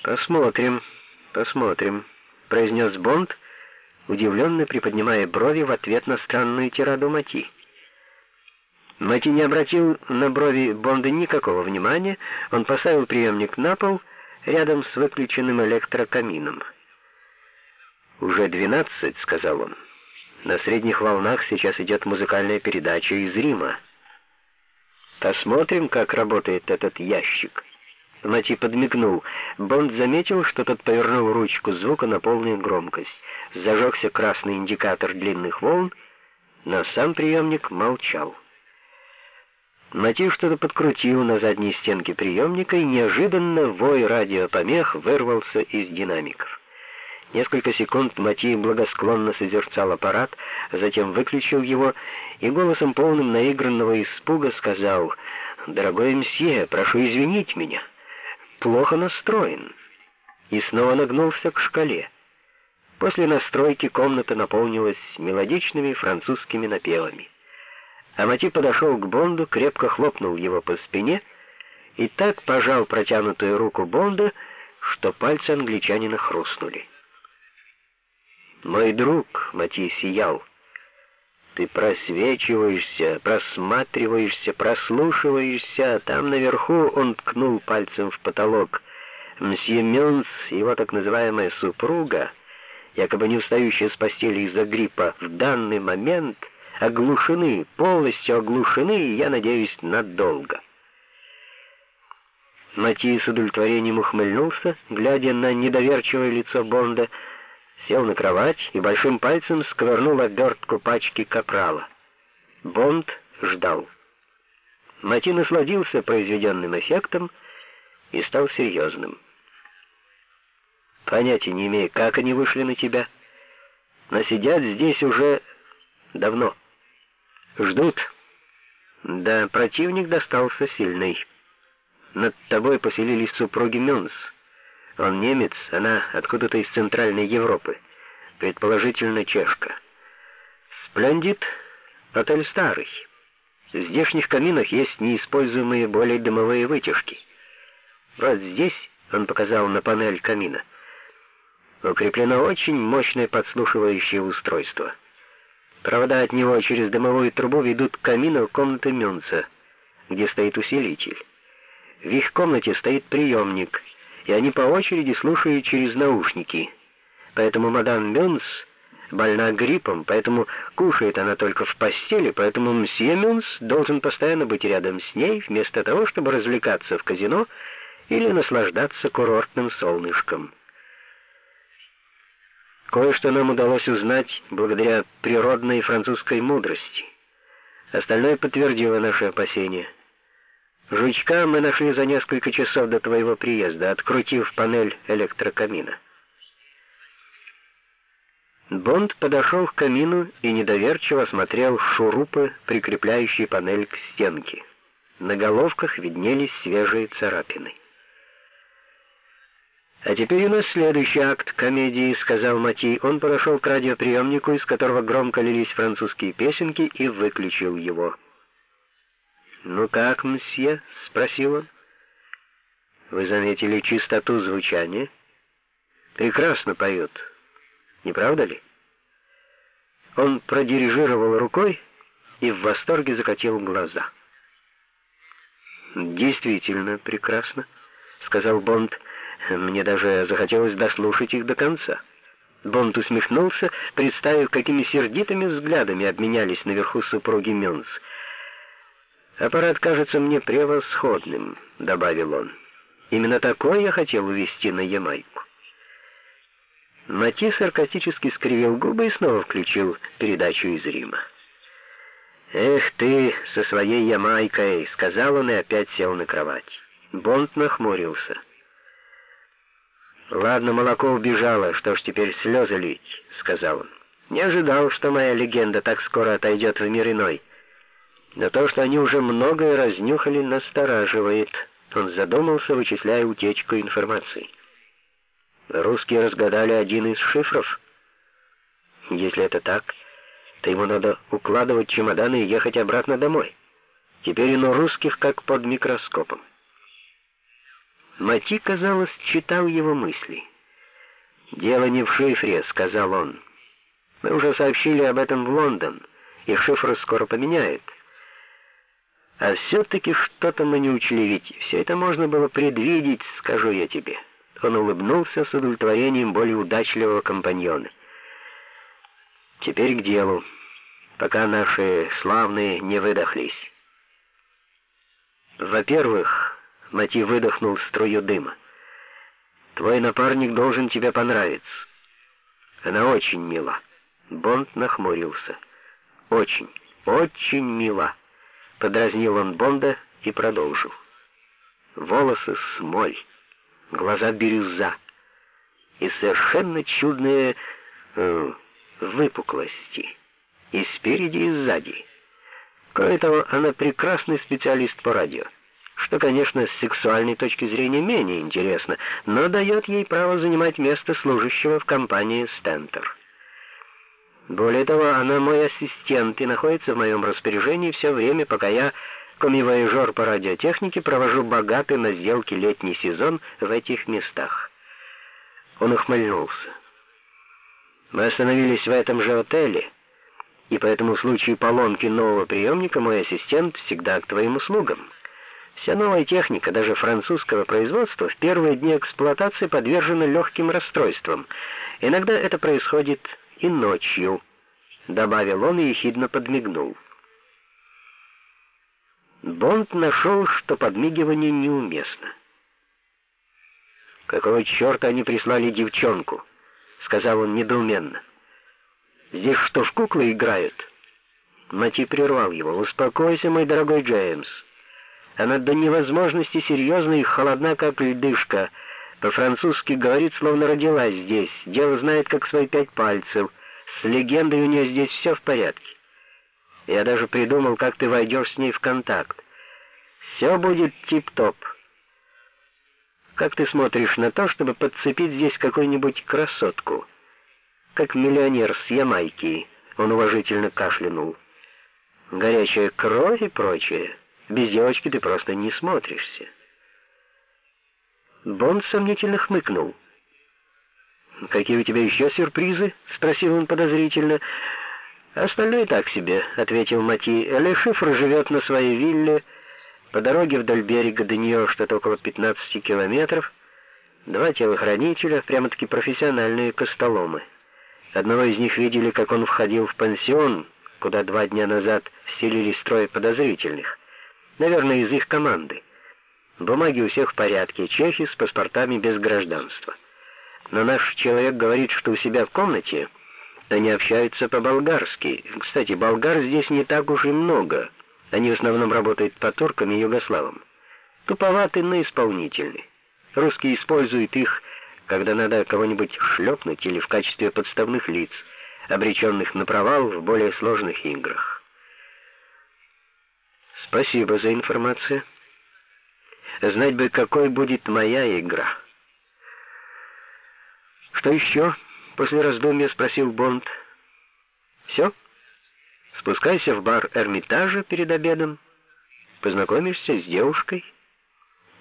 «Посмотрим, посмотрим», — произнес Бонд, удивленно приподнимая брови в ответ на странную тираду Мати. Мати не обратил на брови Бонда никакого внимания, он поставил приемник на пол рядом с выключенным электрокамином. «Уже двенадцать», — сказал он. «На средних волнах сейчас идет музыкальная передача из Рима. Посмотрим, как работает этот ящик». Мати подмигнул. Бонд заметил, что тот повернул ручку звука на полную громкость. Зажегся красный индикатор длинных волн, но сам приемник молчал. Мати что-то подкрутил на задней стенке приемника, и неожиданно вой радиопомех вырвался из динамиков. Несколько секунд Мати благосклонно созерцал аппарат, затем выключил его и голосом полным наигранного испуга сказал «Дорогой мсье, прошу извинить меня, плохо настроен». И снова нагнулся к шкале. После настройки комната наполнилась мелодичными французскими напевами. А Мати подошел к Бонду, крепко хлопнул его по спине и так пожал протянутую руку Бонда, что пальцы англичанина хрустнули. Мой друг, Мати сиял. Ты просвечиваешься, просматриваешься, прослушиваешься, а там наверху он ткнул пальцем в потолок. Мсье Мюнс, его так называемая супруга, якобы не встающая с постели из-за гриппа, в данный момент оглушены, полностью оглушены, я надеюсь, надолго. Мати с удовлетворением ухмыльнулся, глядя на недоверчивое лицо Бонда, сел на кровать и большим пальцем сковырнул обертку пачки капрала. Бонд ждал. Мати насладился произведенным эффектом и стал серьезным. Понятия не имею, как они вышли на тебя, но сидят здесь уже давно. Ждут. Да, противник достался сильный. Над тобой поселились супруги Мюнс. Он немец, она откуда-то из Центральной Европы, предположительно чешка. Сплендит, отель старый. В здешних каминах есть неиспользуемые более дымовые вытяжки. Вот здесь, он показал на панель камина, укреплено очень мощное подслушивающее устройство. Провода от него через дымовую трубу ведут к камину комнаты Мюнца, где стоит усилитель. В их комнате стоит приемник — и они по очереди слушают через наушники. Поэтому мадам Мюнс больна гриппом, поэтому кушает она только в постели, поэтому мсье Мюнс должен постоянно быть рядом с ней, вместо того, чтобы развлекаться в казино или наслаждаться курортным солнышком. Кое-что нам удалось узнать благодаря природной французской мудрости. Остальное подтвердило наши опасения. Жучка мы нашли за несколько часов до твоего приезда, открутив панель электрокамина. Бонд подошел к камину и недоверчиво смотрел шурупы, прикрепляющие панель к стенке. На головках виднелись свежие царапины. «А теперь у нас следующий акт комедии», — сказал Мати. Он подошел к радиоприемнику, из которого громко лились французские песенки, и выключил его. «Ну как, мсье?» — спросил он. «Вы заметили чистоту звучания?» «Прекрасно поют, не правда ли?» Он продирижировал рукой и в восторге закатил глаза. «Действительно прекрасно», — сказал Бонд. «Мне даже захотелось дослушать их до конца». Бонд усмехнулся, представив, какими сердитыми взглядами обменялись наверху супруги Мюнс — «Аппарат кажется мне превосходным», — добавил он. «Именно такой я хотел увезти на Ямайку». Мати саркастически скривил губы и снова включил передачу из Рима. «Эх ты, со своей Ямайкой!» — сказал он и опять сел на кровать. Бонд нахмурился. «Ладно, молоко убежало, что ж теперь слезы лить?» — сказал он. «Не ожидал, что моя легенда так скоро отойдет в мир иной». Но то, что они уже многое разнюхали, настораживает. Он задумался, вычисляя утечку информации. Русские разгадали один из шифров. Если это так, то ему надо укладывать чемоданы и ехать обратно домой. Теперь он у русских как под микроскопом. Мати, казалось, читал его мысли. «Дело не в шифре», — сказал он. «Мы уже сообщили об этом в Лондон, и шифр скоро поменяют». А все-таки что-то мы не учли, ведь все это можно было предвидеть, скажу я тебе. Он улыбнулся с удовлетворением более удачливого компаньона. Теперь к делу, пока наши славные не выдохлись. Во-первых, Мати выдохнул струю дыма. Твой напарник должен тебе понравиться. Она очень мила. Бонд нахмурился. Очень, очень мила. Подразнил он Бонда и продолжил. Волосы смоль, глаза бирюза и совершенно чудные э, выпуклости и спереди, и сзади. Кроме того, она прекрасный специалист по радио, что, конечно, с сексуальной точки зрения менее интересно, но дает ей право занимать место служащего в компании «Стентер». Более того, она мой ассистент и находится в моем распоряжении все время, пока я, комивояжер по радиотехнике, провожу богатый на сделки летний сезон в этих местах. Он ухмыльнулся. Мы остановились в этом же отеле, и поэтому в случае поломки нового приемника мой ассистент всегда к твоим услугам. Вся новая техника, даже французского производства, в первые дни эксплуатации подвержена легким расстройствам. Иногда это происходит и ночью, добавил он и ехидно подмигнул. Бонд нашел, что подмигивание неуместно. «Какого черта они прислали девчонку?» — сказал он недоуменно. «Здесь что, в куклы играют?» Мати прервал его. «Успокойся, мой дорогой Джеймс. Она до невозможности серьезна и холодна, как льдышка. По-французски говорит, словно родилась здесь. Дело знает, как свои пять пальцев. С легендой у нее здесь все в порядке. Я даже придумал, как ты войдешь с ней в контакт. Все будет тип-топ. Как ты смотришь на то, чтобы подцепить здесь какую-нибудь красотку? Как миллионер с Ямайки, он уважительно кашлянул. Горячая кровь и прочее. Без девочки ты просто не смотришься. Бонд сомнительно хмыкнул. «Какие у тебя еще сюрпризы?» — спросил он подозрительно. «Остальное так себе», — ответил Мати. «Ле Шифр живет на своей вилле, по дороге вдоль берега до нее что-то около 15 километров. Два телохранителя, прямо-таки профессиональные костоломы. Одного из них видели, как он входил в пансион, куда два дня назад вселились трое подозрительных. Наверное, из их команды. Бумаги у всех в порядке, чехи с паспортами без гражданства. Но наш человек говорит, что у себя в комнате они общаются по-болгарски. Кстати, болгар здесь не так уж и много — они в основном работают по туркам и югославам. Туповаты, но исполнительны. Русские используют их, когда надо кого-нибудь шлепнуть или в качестве подставных лиц, обреченных на провал в более сложных играх. Спасибо за информацию. Знать бы, какой будет моя игра. Что еще? После раздумья спросил Бонд. Все? Спускайся в бар Эрмитажа перед обедом, познакомишься с девушкой,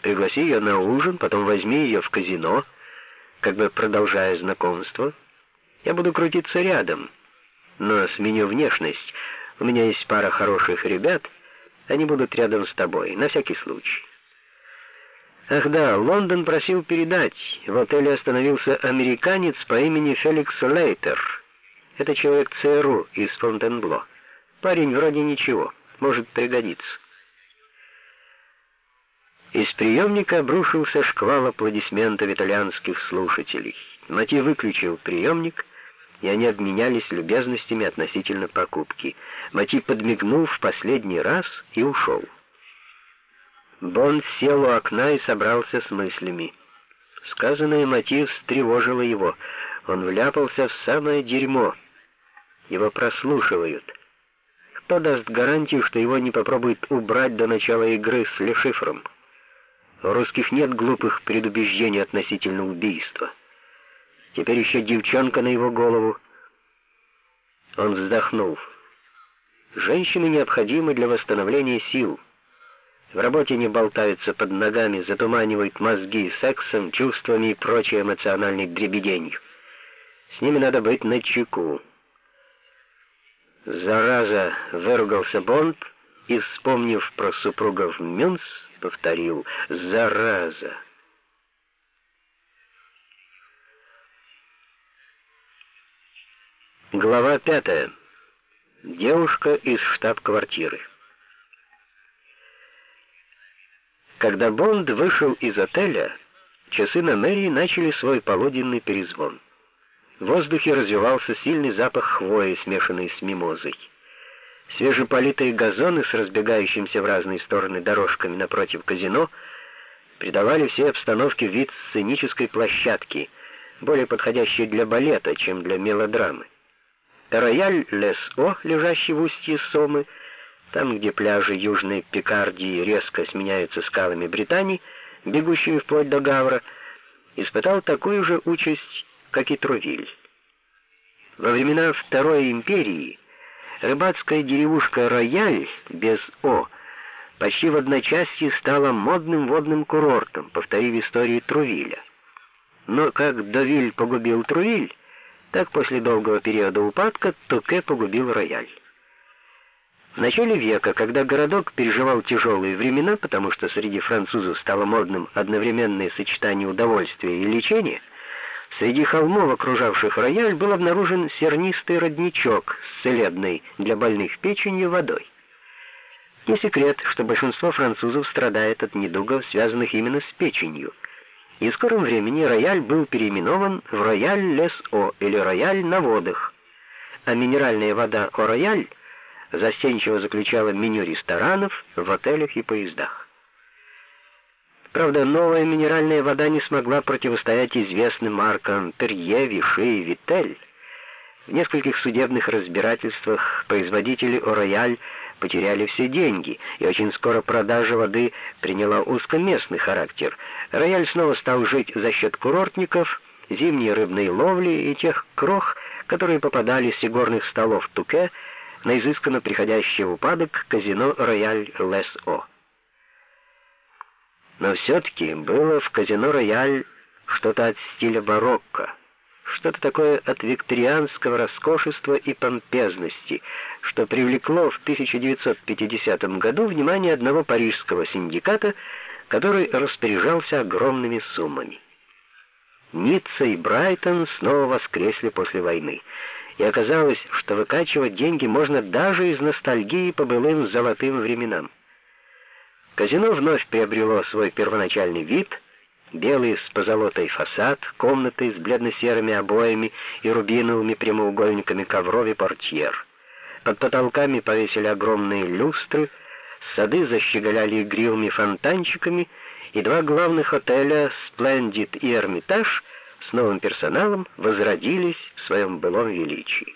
пригласи ее на ужин, потом возьми ее в казино, как бы продолжая знакомство. Я буду крутиться рядом, но сменю внешность. У меня есть пара хороших ребят, они будут рядом с тобой, на всякий случай. Ах да, Лондон просил передать. В отеле остановился американец по имени Феликс Лейтер. Это человек ЦРУ из Фонтенбло. Парень вроде ничего, может пригодиться. Из приемника обрушился шквал аплодисментов итальянских слушателей. Мати выключил приемник, и они обменялись любезностями относительно покупки. Мати подмигнул в последний раз и ушел. Бонд сел у окна и собрался с мыслями. Сказанное Мати встревожило его. Он вляпался в самое дерьмо. Его прослушивают — кто даст гарантию, что его не попробуют убрать до начала игры с Лешифром? У русских нет глупых предубеждений относительно убийства. Теперь еще девчонка на его голову. Он вздохнул. Женщины необходимы для восстановления сил. В работе не болтаются под ногами, затуманивают мозги сексом, чувствами и прочей эмоциональной дребеденью. С ними надо быть начеку. «Зараза!» — выругался Бонд и, вспомнив про супругов Мюнс, повторил «Зараза!» Глава пятая. Девушка из штаб-квартиры. Когда Бонд вышел из отеля, часы на мэрии начали свой полуденный перезвон. В воздухе развивался сильный запах хвои, смешанный с мимозой. Свежеполитые газоны с разбегающимися в разные стороны дорожками напротив казино придавали всей обстановке вид сценической площадки, более подходящей для балета, чем для мелодрамы. Рояль Лес-О, лежащий в устье Сомы, там, где пляжи Южной Пикардии резко сменяются скалами Британии, бегущими вплоть до Гавра, испытал такую же участь как и Трувиль. Во времена Второй империи рыбацкая деревушка Рояль без О почти в одночасье стала модным водным курортом, повторив историю Трувиля. Но как Довиль погубил Трувиль, Так после долгого периода упадка Туке погубил рояль. В начале века, когда городок переживал тяжелые времена, потому что среди французов стало модным одновременное сочетание удовольствия и лечения, среди холмов, окружавших рояль, был обнаружен сернистый родничок с целебной для больных печенью водой. Не секрет, что большинство французов страдает от недугов, связанных именно с печенью. И в скором времени рояль был переименован в рояль Лес-О или рояль на водах, а минеральная вода О-Рояль — застенчиво заключала меню ресторанов в отелях и поездах. Правда, новая минеральная вода не смогла противостоять известным маркам Перье, Виши и Витель. В нескольких судебных разбирательствах производители О-Рояль потеряли все деньги, и очень скоро продажа воды приняла узкоместный характер. Рояль снова стал жить за счет курортников, зимней рыбной ловли и тех крох, которые попадались с игорных столов Туке, на изысканно приходящий в упадок казино «Рояль Лес-О». Но все-таки было в казино «Рояль» что-то от стиля барокко, что-то такое от викторианского роскошества и помпезности, что привлекло в 1950 году внимание одного парижского синдиката, который распоряжался огромными суммами. Ницца и Брайтон снова воскресли после войны и оказалось, что выкачивать деньги можно даже из ностальгии по былым золотым временам. Казино вновь приобрело свой первоначальный вид, белый с позолотой фасад, комнаты с бледно-серыми обоями и рубиновыми прямоугольниками ковров и портьер. Под потолками повесили огромные люстры, сады защеголяли игривыми фонтанчиками, и два главных отеля «Сплендид» и «Эрмитаж» с новым персоналом возродились в своем былом величии.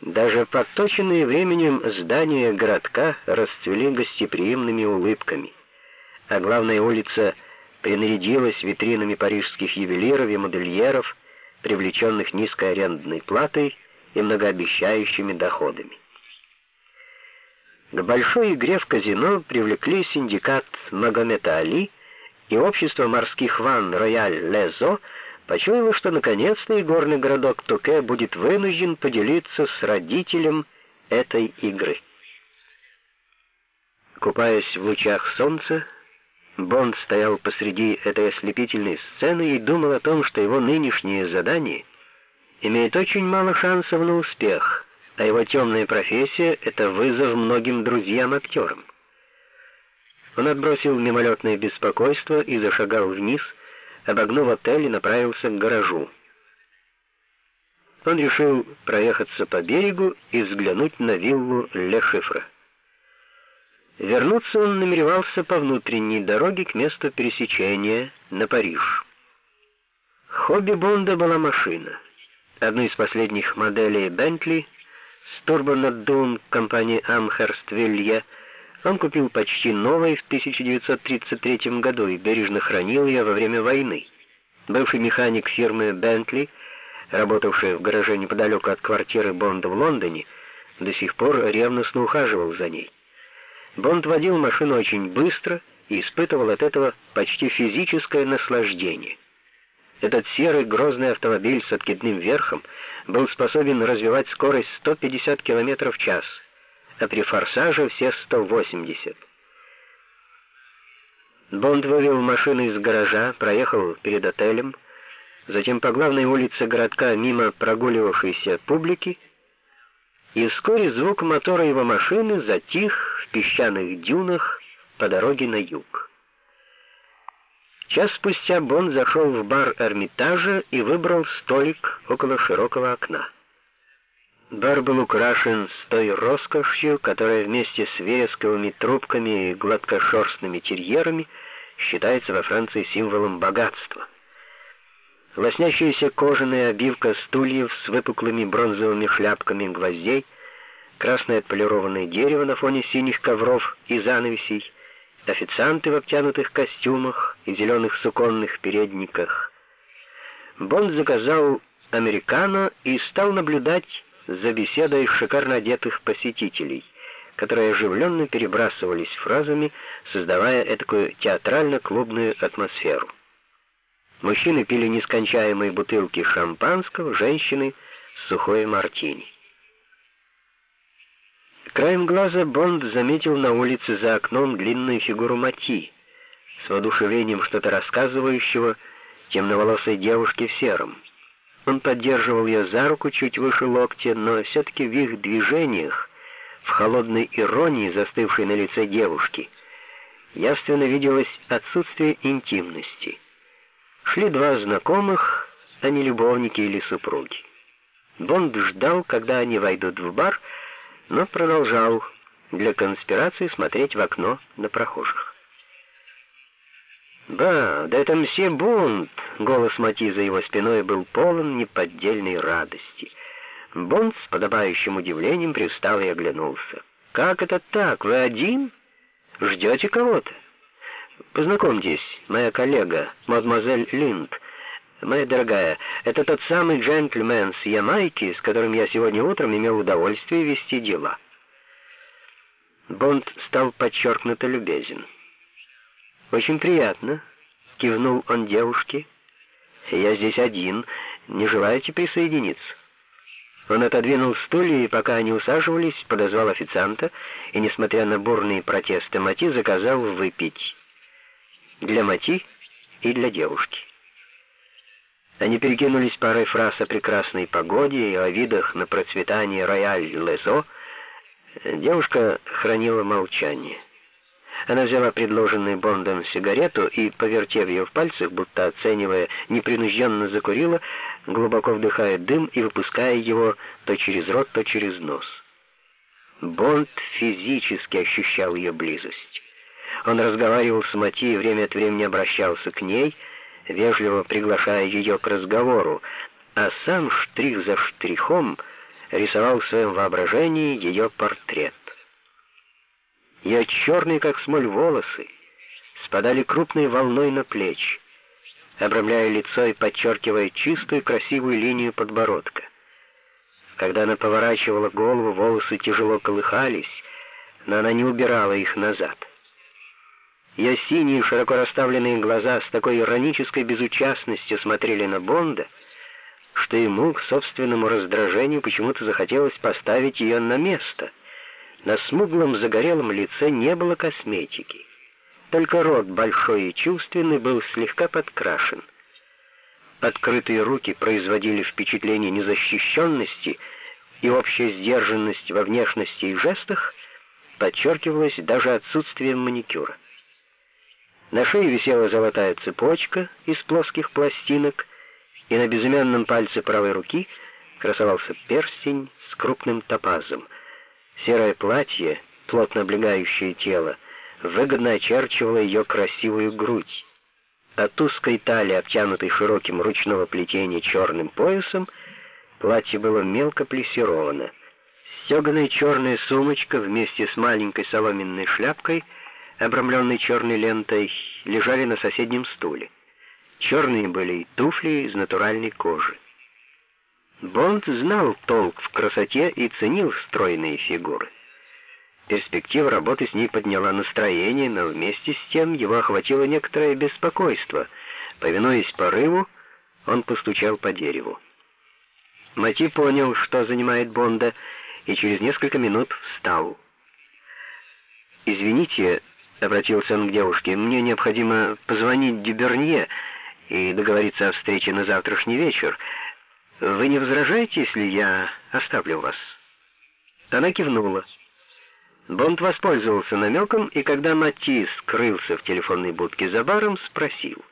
Даже подточенные временем здания городка расцвели гостеприимными улыбками, а главная улица принарядилась витринами парижских ювелиров и модельеров, привлеченных низкой арендной платой и многообещающими доходами. К большой игре в казино привлекли синдикат Магомета Али и общество морских ванн «Рояль Лезо» почуяло, что наконец-то игорный городок Туке будет вынужден поделиться с родителем этой игры. Купаясь в лучах солнца, Бонд стоял посреди этой ослепительной сцены и думал о том, что его нынешнее задание имеет очень мало шансов на успех, а его темная профессия — это вызов многим друзьям-актерам. Он отбросил мимолетное беспокойство и зашагал вниз, обогнув отель и направился к гаражу. Он решил проехаться по берегу и взглянуть на виллу Ле Шифра. Вернуться он намеревался по внутренней дороге к месту пересечения на Париж. Хобби Бонда была машина. Одну из последних моделей Бентли с турбонаддун компании Амхерст Вилье – он купил почти новый в 1933 году и бережно хранил ее во время войны. Бывший механик фирмы «Бентли», работавший в гараже неподалеку от квартиры Бонда в Лондоне, до сих пор ревностно ухаживал за ней. Бонд водил машину очень быстро и испытывал от этого почти физическое наслаждение. Этот серый грозный автомобиль с откидным верхом был способен развивать скорость 150 км в час — а при форсаже все 180. Бонд вывел машину из гаража, проехал перед отелем, затем по главной улице городка мимо прогуливавшейся публики, и вскоре звук мотора его машины затих в песчаных дюнах по дороге на юг. Час спустя Бонд зашел в бар Эрмитажа и выбрал столик около широкого окна. Бар был украшен с той роскошью, которая вместе с вересковыми трубками и гладкошерстными терьерами считается во Франции символом богатства. Лоснящаяся кожаная обивка стульев с выпуклыми бронзовыми шляпками гвоздей, красное отполированное дерево на фоне синих ковров и занавесей, официанты в обтянутых костюмах и зеленых суконных передниках. Бонд заказал американо и стал наблюдать за беседой шикарно одетых посетителей, которые оживленно перебрасывались фразами, создавая этакую театрально-клубную атмосферу. Мужчины пили нескончаемые бутылки шампанского, женщины — сухое мартини. Краем глаза Бонд заметил на улице за окном длинную фигуру Мати, с воодушевлением что-то рассказывающего темноволосой девушке в сером. Он поддерживал ее за руку чуть выше локтя, но все-таки в их движениях, в холодной иронии, застывшей на лице девушки, явственно виделось отсутствие интимности. Шли два знакомых, а не любовники или супруги. Бонд ждал, когда они войдут в бар, но продолжал для конспирации смотреть в окно на прохожих. «Да, да это мсье Бунт!» — голос Мати за его спиной был полон неподдельной радости. Бонд с подобающим удивлением привстал и оглянулся. «Как это так? Вы один? Ждете кого-то?» «Познакомьтесь, моя коллега, мадемуазель Линд. Моя дорогая, это тот самый джентльмен с Ямайки, с которым я сегодня утром имел удовольствие вести дела». Бонд стал подчеркнуто любезен. «Очень приятно», — кивнул он девушке. «Я здесь один. Не желаете присоединиться?» Он отодвинул стулья, и пока они усаживались, подозвал официанта и, несмотря на бурные протесты Мати, заказал выпить. Для Мати и для девушки. Они перекинулись парой фраз о прекрасной погоде и о видах на процветание рояль-лезо. Девушка хранила молчание. Она взяла предложенную Бондом сигарету и, повертев ее в пальцах, будто оценивая, непринужденно закурила, глубоко вдыхая дым и выпуская его то через рот, то через нос. Бонд физически ощущал ее близость. Он разговаривал с Мати и время от времени обращался к ней, вежливо приглашая ее к разговору, а сам штрих за штрихом рисовал в своем воображении ее портрет. Ее черные, как смоль, волосы спадали крупной волной на плечи, обрамляя лицо и подчеркивая чистую красивую линию подбородка. Когда она поворачивала голову, волосы тяжело колыхались, но она не убирала их назад. Ее синие, широко расставленные глаза с такой иронической безучастностью смотрели на Бонда, что ему, к собственному раздражению, почему-то захотелось поставить ее на место — на смуглом загорелом лице не было косметики. Только рот большой и чувственный был слегка подкрашен. Открытые руки производили впечатление незащищенности, и общая сдержанность во внешности и жестах подчеркивалась даже отсутствием маникюра. На шее висела золотая цепочка из плоских пластинок, и на безымянном пальце правой руки красовался перстень с крупным топазом — Серое платье, плотно облегающее тело, выгодно очерчивало ее красивую грудь. От узкой талии, обтянутой широким ручного плетения черным поясом, платье было мелко плессировано. Стеганая черная сумочка вместе с маленькой соломенной шляпкой, обрамленной черной лентой, лежали на соседнем стуле. Черные были и туфли из натуральной кожи. Бонд знал толк в красоте и ценил стройные фигуры. Перспектива работы с ней подняла настроение, но вместе с тем его охватило некоторое беспокойство. Повинуясь порыву, он постучал по дереву. Мати понял, что занимает Бонда, и через несколько минут встал. «Извините», — обратился он к девушке, — «мне необходимо позвонить Дюбернье и договориться о встрече на завтрашний вечер». «Вы не возражаете, если я оставлю вас?» Она кивнула. Бонд воспользовался намеком, и когда Матис скрылся в телефонной будке за баром, спросил.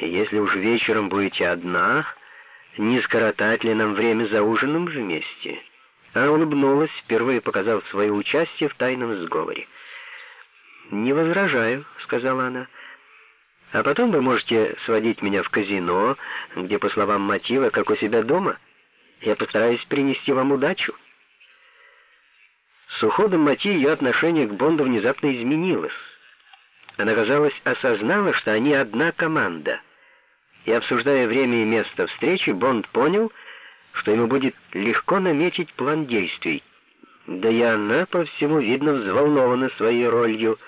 «Если уж вечером будете одна, не скоротать ли нам время за ужином вместе?» Она улыбнулась, впервые показав свое участие в тайном сговоре. «Не возражаю», — сказала она. А потом вы можете сводить меня в казино, где, по словам мотива, как у себя дома. Я постараюсь принести вам удачу». С уходом Мати ее отношение к Бонду внезапно изменилось. Она, казалось, осознала, что они одна команда. И, обсуждая время и место встречи, Бонд понял, что ему будет легко наметить план действий. Да и она, по всему видно, взволнована своей ролью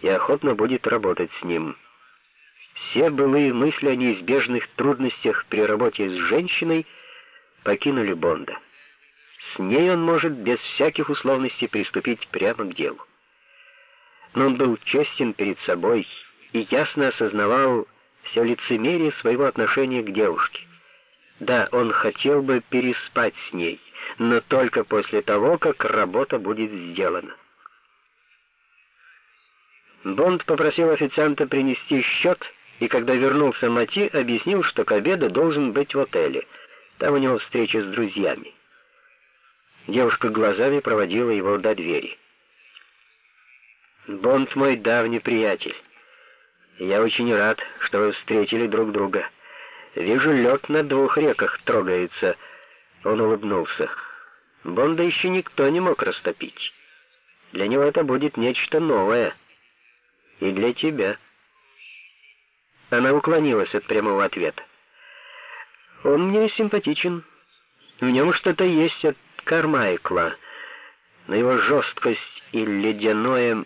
и охотно будет работать с ним. Все былые мысли о неизбежных трудностях при работе с женщиной покинули Бонда. С ней он может без всяких условностей приступить прямо к делу. Но он был честен перед собой и ясно осознавал все лицемерие своего отношения к девушке. Да, он хотел бы переспать с ней, но только после того, как работа будет сделана. Бонд попросил официанта принести счет, и когда вернулся Мати, объяснил, что к обеду должен быть в отеле. Там у него встреча с друзьями. Девушка глазами проводила его до двери. «Бонд мой давний приятель. Я очень рад, что вы встретили друг друга. Вижу, лед на двух реках трогается». Он улыбнулся. Бонда еще никто не мог растопить. Для него это будет нечто новое. И для тебя. Она уклонилась от прямого ответа. Он мне симпатичен. В нем что-то есть от Кармайкла. Но его жесткость и ледяное...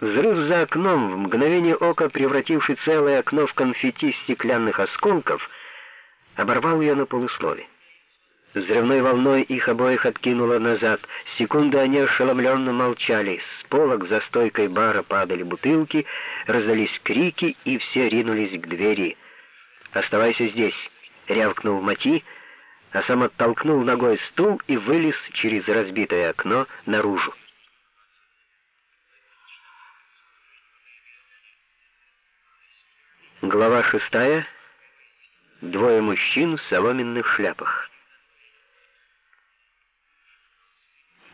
Взрыв за окном, в мгновение ока превративший целое окно в конфетти стеклянных осколков, оборвал ее на полуслове. Взрывной волной их обоих откинуло назад. Секунды они ошеломленно молчали. С полок за стойкой бара падали бутылки, раздались крики, и все ринулись к двери. «Оставайся здесь», — рявкнул Мати, а сам оттолкнул ногой стул и вылез через разбитое окно наружу. Глава шестая. Двое мужчин в соломенных шляпах.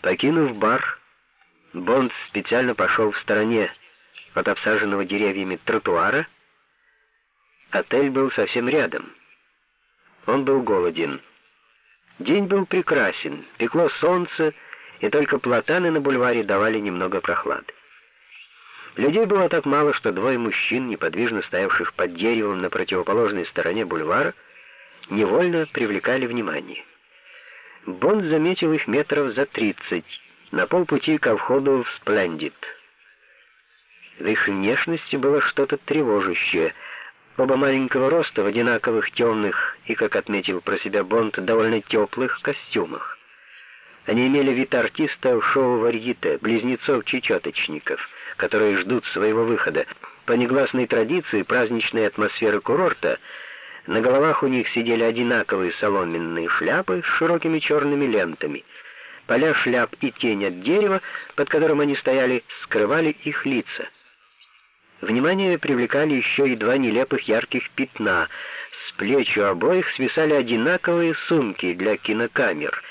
Покинув бар, Бонд специально пошел в стороне от обсаженного деревьями тротуара. Отель был совсем рядом. Он был голоден. День был прекрасен, пекло солнце, и только платаны на бульваре давали немного прохлады. Людей было так мало, что двое мужчин, неподвижно стоявших под деревом на противоположной стороне бульвара, невольно привлекали внимание. Бонд заметил их метров за тридцать, на полпути ко входу в Сплендид. В их внешности было что-то тревожащее. Оба маленького роста в одинаковых темных и, как отметил про себя Бонд, довольно теплых костюмах. Они имели вид артистов шоу «Варьите», близнецов-чечеточников, которые ждут своего выхода. По негласной традиции праздничной атмосферы курорта — на головах у них сидели одинаковые соломенные шляпы с широкими черными лентами. Поля шляп и тень от дерева, под которым они стояли, скрывали их лица. Внимание привлекали еще и два нелепых ярких пятна. С плеч у обоих свисали одинаковые сумки для кинокамер.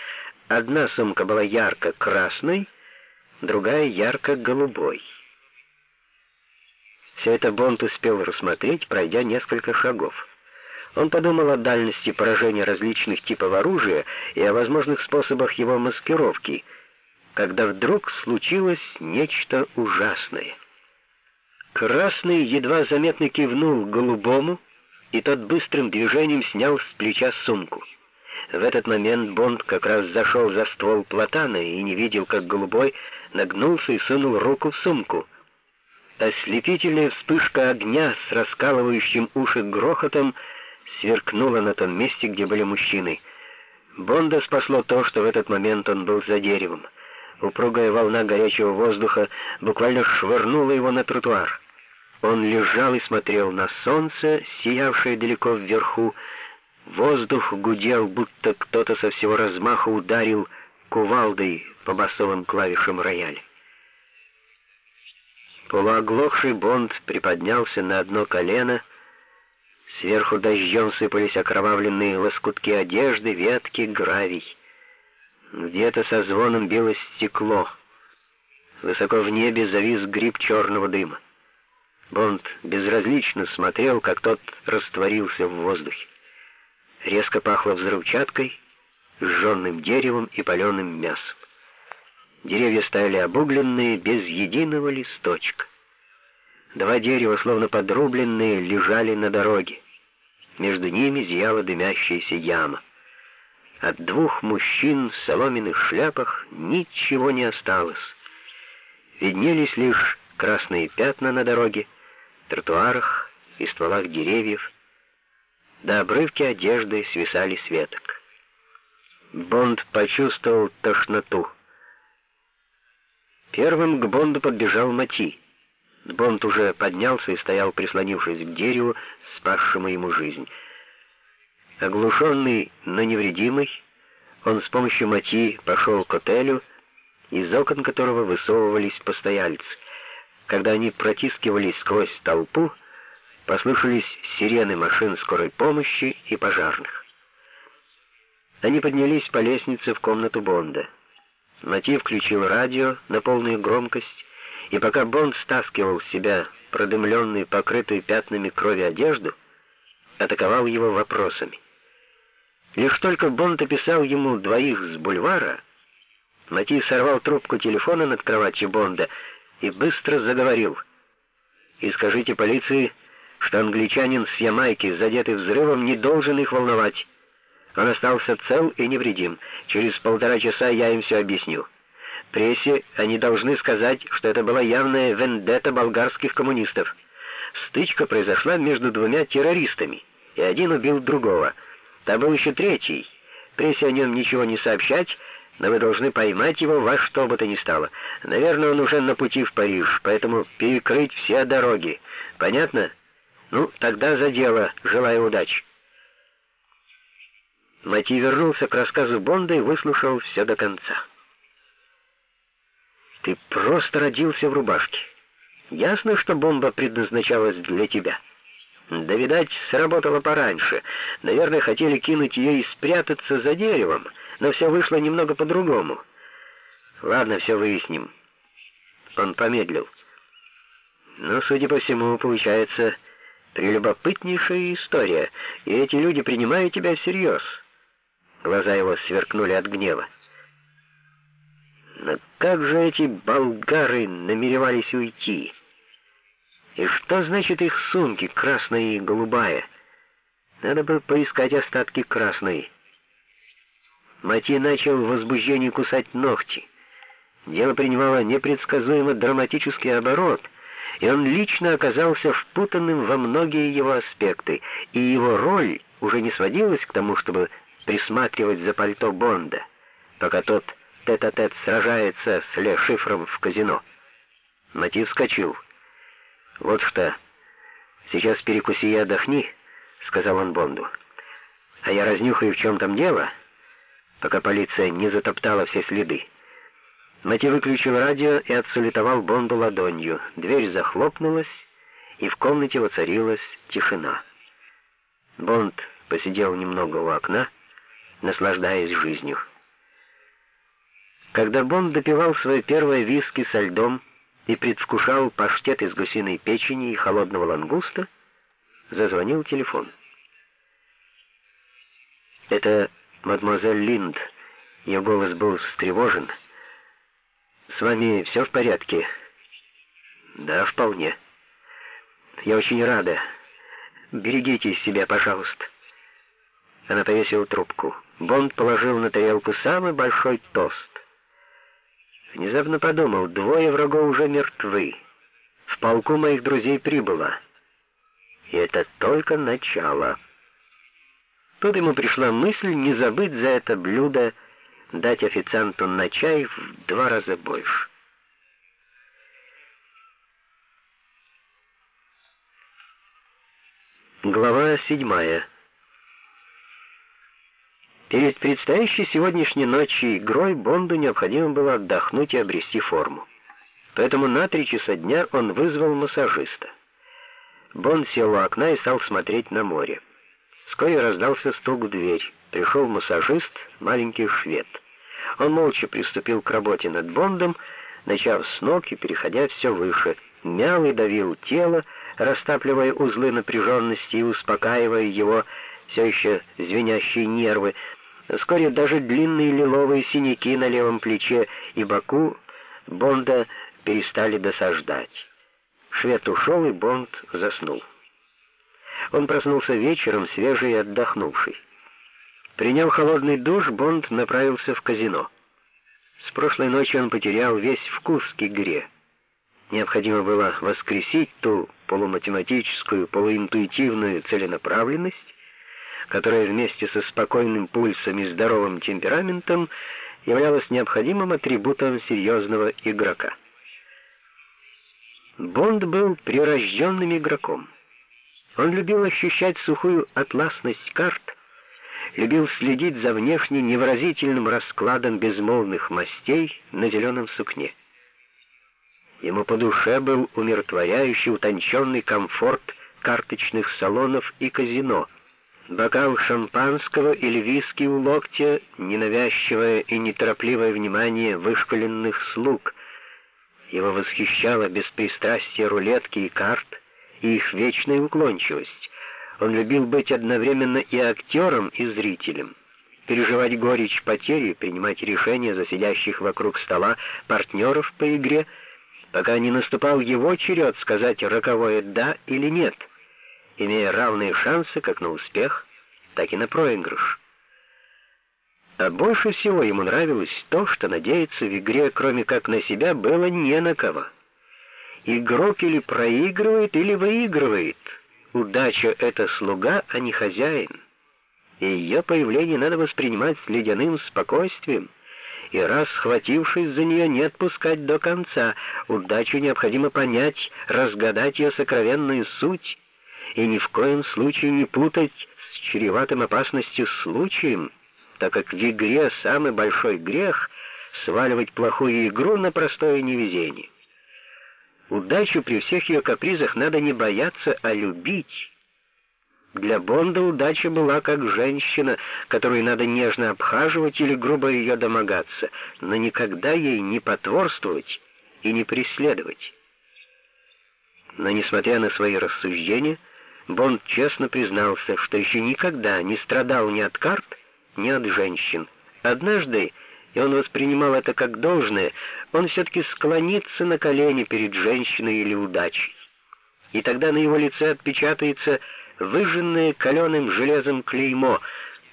Одна сумка была ярко-красной, другая ярко-голубой. Все это Бонд успел рассмотреть, пройдя несколько шагов. Он подумал о дальности поражения различных типов оружия и о возможных способах его маскировки, когда вдруг случилось нечто ужасное. Красный едва заметно кивнул голубому, и тот быстрым движением снял с плеча сумку. В этот момент Бонд как раз зашел за ствол платана и не видел, как голубой нагнулся и сунул руку в сумку. Ослепительная вспышка огня с раскалывающим уши грохотом сверкнула на том месте, где были мужчины. Бонда спасло то, что в этот момент он был за деревом. Упругая волна горячего воздуха буквально швырнула его на тротуар. Он лежал и смотрел на солнце, сиявшее далеко вверху. Воздух гудел, будто кто-то со всего размаха ударил кувалдой по басовым клавишам рояля. Полуоглохший Бонд приподнялся на одно колено — Сверху дождем сыпались окровавленные лоскутки одежды, ветки, гравий. Где-то со звоном билось стекло. Высоко в небе завис гриб черного дыма. Бонд безразлично смотрел, как тот растворился в воздухе. Резко пахло взрывчаткой, сжженным деревом и паленым мясом. Деревья стояли обугленные, без единого листочка. Два дерева, словно подрубленные, лежали на дороге. Между ними зияла дымящаяся яма. От двух мужчин в соломенных шляпах ничего не осталось. Виднелись лишь красные пятна на дороге, тротуарах и стволах деревьев. До обрывки одежды свисали с веток. Бонд почувствовал тошноту. Первым к Бонду подбежал Мати. Бонд уже поднялся и стоял, прислонившись к дереву, спасшему ему жизнь. Оглушенный, но невредимый, он с помощью Мати пошел к отелю, из окон которого высовывались постояльцы. Когда они протискивались сквозь толпу, послышались сирены машин скорой помощи и пожарных. Они поднялись по лестнице в комнату Бонда. Мати включил радио на полную громкость, и пока Бонд стаскивал с себя продымленную, покрытую пятнами крови одежду, атаковал его вопросами. Лишь только Бонд описал ему двоих с бульвара, Мати сорвал трубку телефона над кроватью Бонда и быстро заговорил. «И скажите полиции, что англичанин с Ямайки, задетый взрывом, не должен их волновать. Он остался цел и невредим. Через полтора часа я им все объясню. Прессе они должны сказать, что это была явная вендетта болгарских коммунистов. Стычка произошла между двумя террористами, и один убил другого. Там был еще третий. Прессе о нем ничего не сообщать, но вы должны поймать его во что бы то ни стало. Наверное, он уже на пути в Париж, поэтому перекрыть все дороги. Понятно? Ну, тогда за дело. Желаю удачи. Мати вернулся к рассказу Бонда и выслушал все до конца. «Ты просто родился в рубашке. Ясно, что бомба предназначалась для тебя. Да, видать, сработала пораньше. Наверное, хотели кинуть ее и спрятаться за деревом, но все вышло немного по-другому. Ладно, все выясним». Он помедлил. «Ну, судя по всему, получается прелюбопытнейшая история, и эти люди принимают тебя всерьез». Глаза его сверкнули от гнева. Но как же эти болгары намеревались уйти? И что значит их сумки, красная и голубая? Надо бы поискать остатки красной. Мати начал в возбуждении кусать ногти. Дело принимало непредсказуемо драматический оборот, и он лично оказался впутанным во многие его аспекты, и его роль уже не сводилась к тому, чтобы присматривать за пальто Бонда, пока тот тет-а-тет -тет сражается с Ле Шифром в казино. Мотив вскочил. «Вот что, сейчас перекуси и отдохни», — сказал он Бонду. «А я разнюхаю, в чем там дело, пока полиция не затоптала все следы». Мати выключил радио и отсулетовал Бонду ладонью. Дверь захлопнулась, и в комнате воцарилась тишина. Бонд посидел немного у окна, наслаждаясь жизнью. Когда Бонд допивал свое первое виски со льдом и предвкушал паштет из гусиной печени и холодного лангуста, зазвонил телефон. Это мадемуазель Линд. Ее голос был встревожен. «С вами все в порядке?» «Да, вполне. Я очень рада. Берегите себя, пожалуйста». Она повесила трубку. Бонд положил на тарелку самый большой тост. Внезапно подумал, двое врагов уже мертвы. В полку моих друзей прибыло. И это только начало. Тут ему пришла мысль не забыть за это блюдо дать официанту на чай в два раза больше. Глава седьмая. Перед предстоящей сегодняшней ночью игрой Бонду необходимо было отдохнуть и обрести форму. Поэтому на три часа дня он вызвал массажиста. Бонд сел у окна и стал смотреть на море. Вскоре раздался стук в дверь. Пришел массажист, маленький швед. Он молча приступил к работе над Бондом, начав с ног и переходя все выше. Мял и давил тело, растапливая узлы напряженности и успокаивая его все еще звенящие нервы, Вскоре даже длинные лиловые синяки на левом плече и боку Бонда перестали досаждать. Швед ушел, и Бонд заснул. Он проснулся вечером, свежий и отдохнувший. Приняв холодный душ, Бонд направился в казино. С прошлой ночи он потерял весь вкус к игре. Необходимо было воскресить ту полуматематическую, полуинтуитивную целенаправленность, которая вместе со спокойным пульсом и здоровым темпераментом являлась необходимым атрибутом серьезного игрока. Бонд был прирожденным игроком. Он любил ощущать сухую атласность карт, любил следить за внешне невыразительным раскладом безмолвных мастей на зеленом сукне. Ему по душе был умиротворяющий, утонченный комфорт карточных салонов и казино, бокал шампанского или виски у локтя, ненавязчивое и неторопливое внимание вышколенных слуг. Его восхищало беспристрастие рулетки и карт и их вечная уклончивость. Он любил быть одновременно и актером, и зрителем, переживать горечь потери, принимать решения за сидящих вокруг стола партнеров по игре — пока не наступал его черед сказать роковое «да» или «нет», имея равные шансы как на успех, так и на проигрыш. А больше всего ему нравилось то, что надеяться в игре, кроме как на себя, было не на кого. Игрок или проигрывает, или выигрывает. Удача — это слуга, а не хозяин. И ее появление надо воспринимать с ледяным спокойствием, и раз схватившись за нее, не отпускать до конца. Удачу необходимо понять, разгадать ее сокровенную суть, и ни в коем случае не путать с чреватым опасностью случаем, так как в игре самый большой грех — сваливать плохую игру на простое невезение. Удачу при всех ее капризах надо не бояться, а любить, для Бонда удача была как женщина, которую надо нежно обхаживать или грубо ее домогаться, но никогда ей не потворствовать и не преследовать. Но, несмотря на свои рассуждения, Бонд честно признался, что еще никогда не страдал ни от карт, ни от женщин. Однажды, и он воспринимал это как должное, он все-таки склонится на колени перед женщиной или удачей. И тогда на его лице отпечатается выжженное каленым железом клеймо,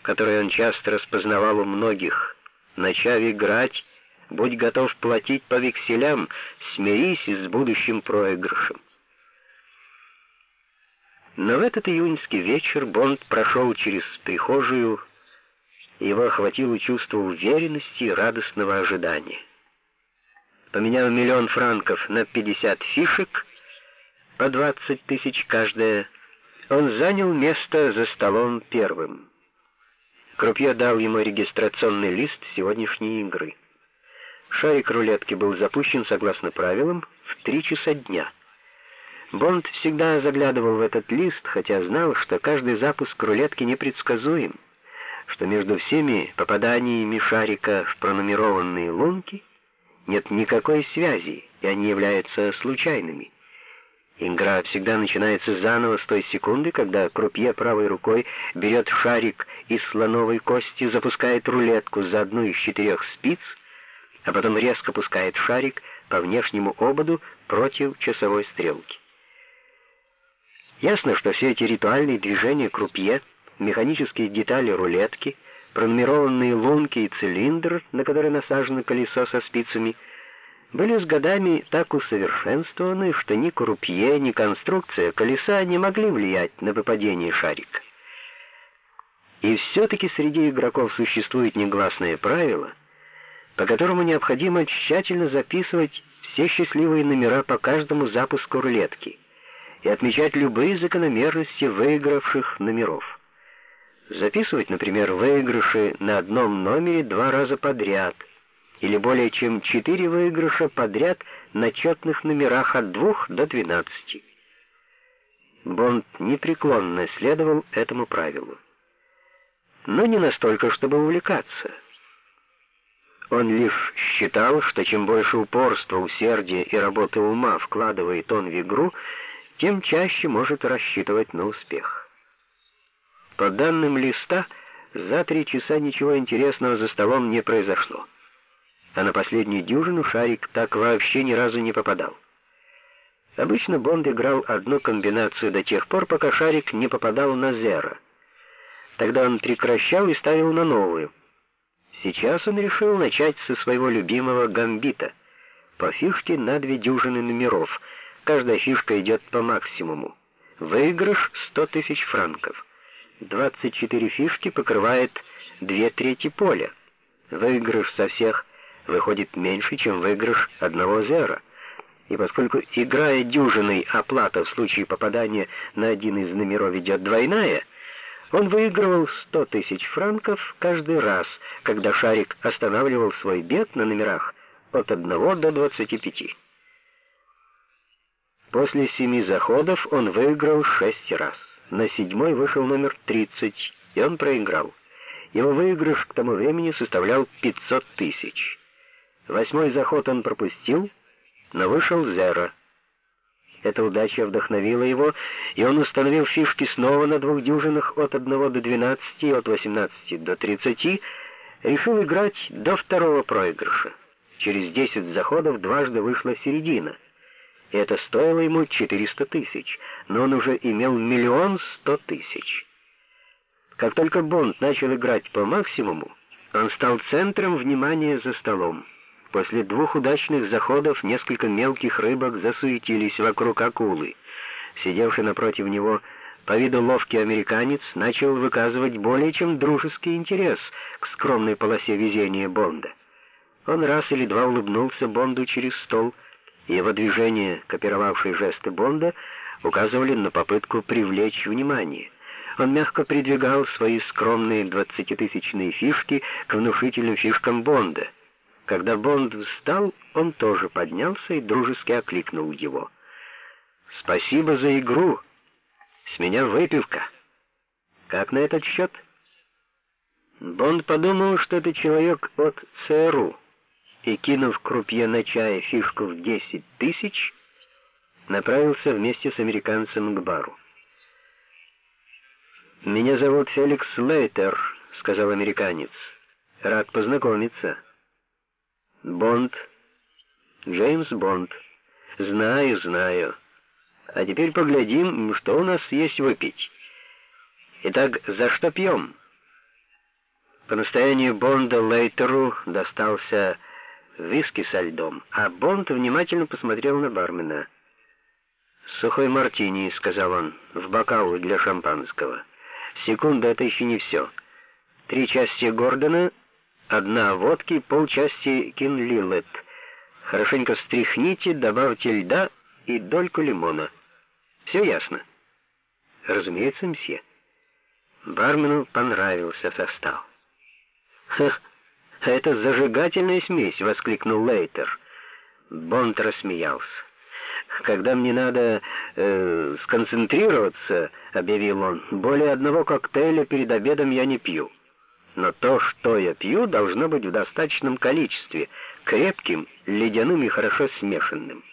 которое он часто распознавал у многих. Начав играть, будь готов платить по векселям, смирись с будущим проигрышем. Но в этот июньский вечер Бонд прошел через прихожую, его охватило чувство уверенности и радостного ожидания. Поменяв миллион франков на 50 фишек, по 20 тысяч каждая, он занял место за столом первым. Крупье дал ему регистрационный лист сегодняшней игры. Шарик рулетки был запущен согласно правилам в три часа дня. Бонд всегда заглядывал в этот лист, хотя знал, что каждый запуск рулетки непредсказуем, что между всеми попаданиями шарика в пронумерованные лунки нет никакой связи, и они являются случайными. Игра всегда начинается заново с той секунды, когда крупье правой рукой берет шарик из слоновой кости, запускает рулетку за одну из четырех спиц, а потом резко пускает шарик по внешнему ободу против часовой стрелки. Ясно, что все эти ритуальные движения крупье, механические детали рулетки, пронумерованные лунки и цилиндр, на который насажено колесо со спицами — были с годами так усовершенствованы, что ни крупье, ни конструкция колеса не могли влиять на выпадение шарика. И все-таки среди игроков существует негласное правило, по которому необходимо тщательно записывать все счастливые номера по каждому запуску рулетки и отмечать любые закономерности выигравших номеров. Записывать, например, выигрыши на одном номере два раза подряд – или более чем четыре выигрыша подряд на четных номерах от двух до двенадцати. Бонд непреклонно следовал этому правилу. Но не настолько, чтобы увлекаться. Он лишь считал, что чем больше упорства, усердия и работы ума вкладывает он в игру, тем чаще может рассчитывать на успех. По данным листа, за три часа ничего интересного за столом не произошло а на последнюю дюжину шарик так вообще ни разу не попадал. Обычно Бонд играл одну комбинацию до тех пор, пока шарик не попадал на зеро. Тогда он прекращал и ставил на новую. Сейчас он решил начать со своего любимого гамбита — по фишке на две дюжины номеров. Каждая фишка идет по максимуму. Выигрыш 100 тысяч франков. 24 фишки покрывает две трети поля. Выигрыш со всех выходит меньше, чем выигрыш одного зера. И поскольку играя дюжиной оплата в случае попадания на один из номеров идет двойная, он выигрывал 100 тысяч франков каждый раз, когда шарик останавливал свой бег на номерах от 1 до 25. После семи заходов он выиграл шесть раз. На седьмой вышел номер 30, и он проиграл. Его выигрыш к тому времени составлял 500 тысяч. Восьмой заход он пропустил, но вышел зеро. Эта удача вдохновила его, и он установил фишки снова на двух дюжинах от 1 до 12, от 18 до 30, решил играть до второго проигрыша. Через 10 заходов дважды вышла середина. И это стоило ему 400 тысяч, но он уже имел миллион сто тысяч. Как только Бонд начал играть по максимуму, он стал центром внимания за столом. После двух удачных заходов несколько мелких рыбок засуетились вокруг акулы. Сидевший напротив него по виду ловкий американец начал выказывать более чем дружеский интерес к скромной полосе везения Бонда. Он раз или два улыбнулся Бонду через стол, его движения, копировавшие жесты Бонда, указывали на попытку привлечь внимание. Он мягко придвигал свои скромные двадцатитысячные фишки к внушительным фишкам Бонда — когда Бонд встал, он тоже поднялся и дружески окликнул его. «Спасибо за игру. С меня выпивка. Как на этот счет?» Бонд подумал, что это человек от ЦРУ, и, кинув крупье на чай фишку в десять тысяч, направился вместе с американцем к бару. «Меня зовут Феликс Лейтер», — сказал американец. «Рад познакомиться». Бонд. Джеймс Бонд. Знаю, знаю. А теперь поглядим, что у нас есть выпить. Итак, за что пьем? По настоянию Бонда Лейтеру достался виски со льдом, а Бонд внимательно посмотрел на бармена. «Сухой мартини», — сказал он, — «в бокал для шампанского. Секунда, это еще не все. Три части Гордона Одна водки, полчасти кинлилет. Хорошенько встряхните, добавьте льда и дольку лимона. Все ясно? Разумеется, мсье. Бармену понравился состав. «Ха, это зажигательная смесь!» — воскликнул Лейтер. Бонд рассмеялся. «Когда мне надо э, сконцентрироваться, — объявил он, — более одного коктейля перед обедом я не пью». Но то, что я пью, должно быть в достаточном количестве, крепким, ледяным и хорошо смешанным.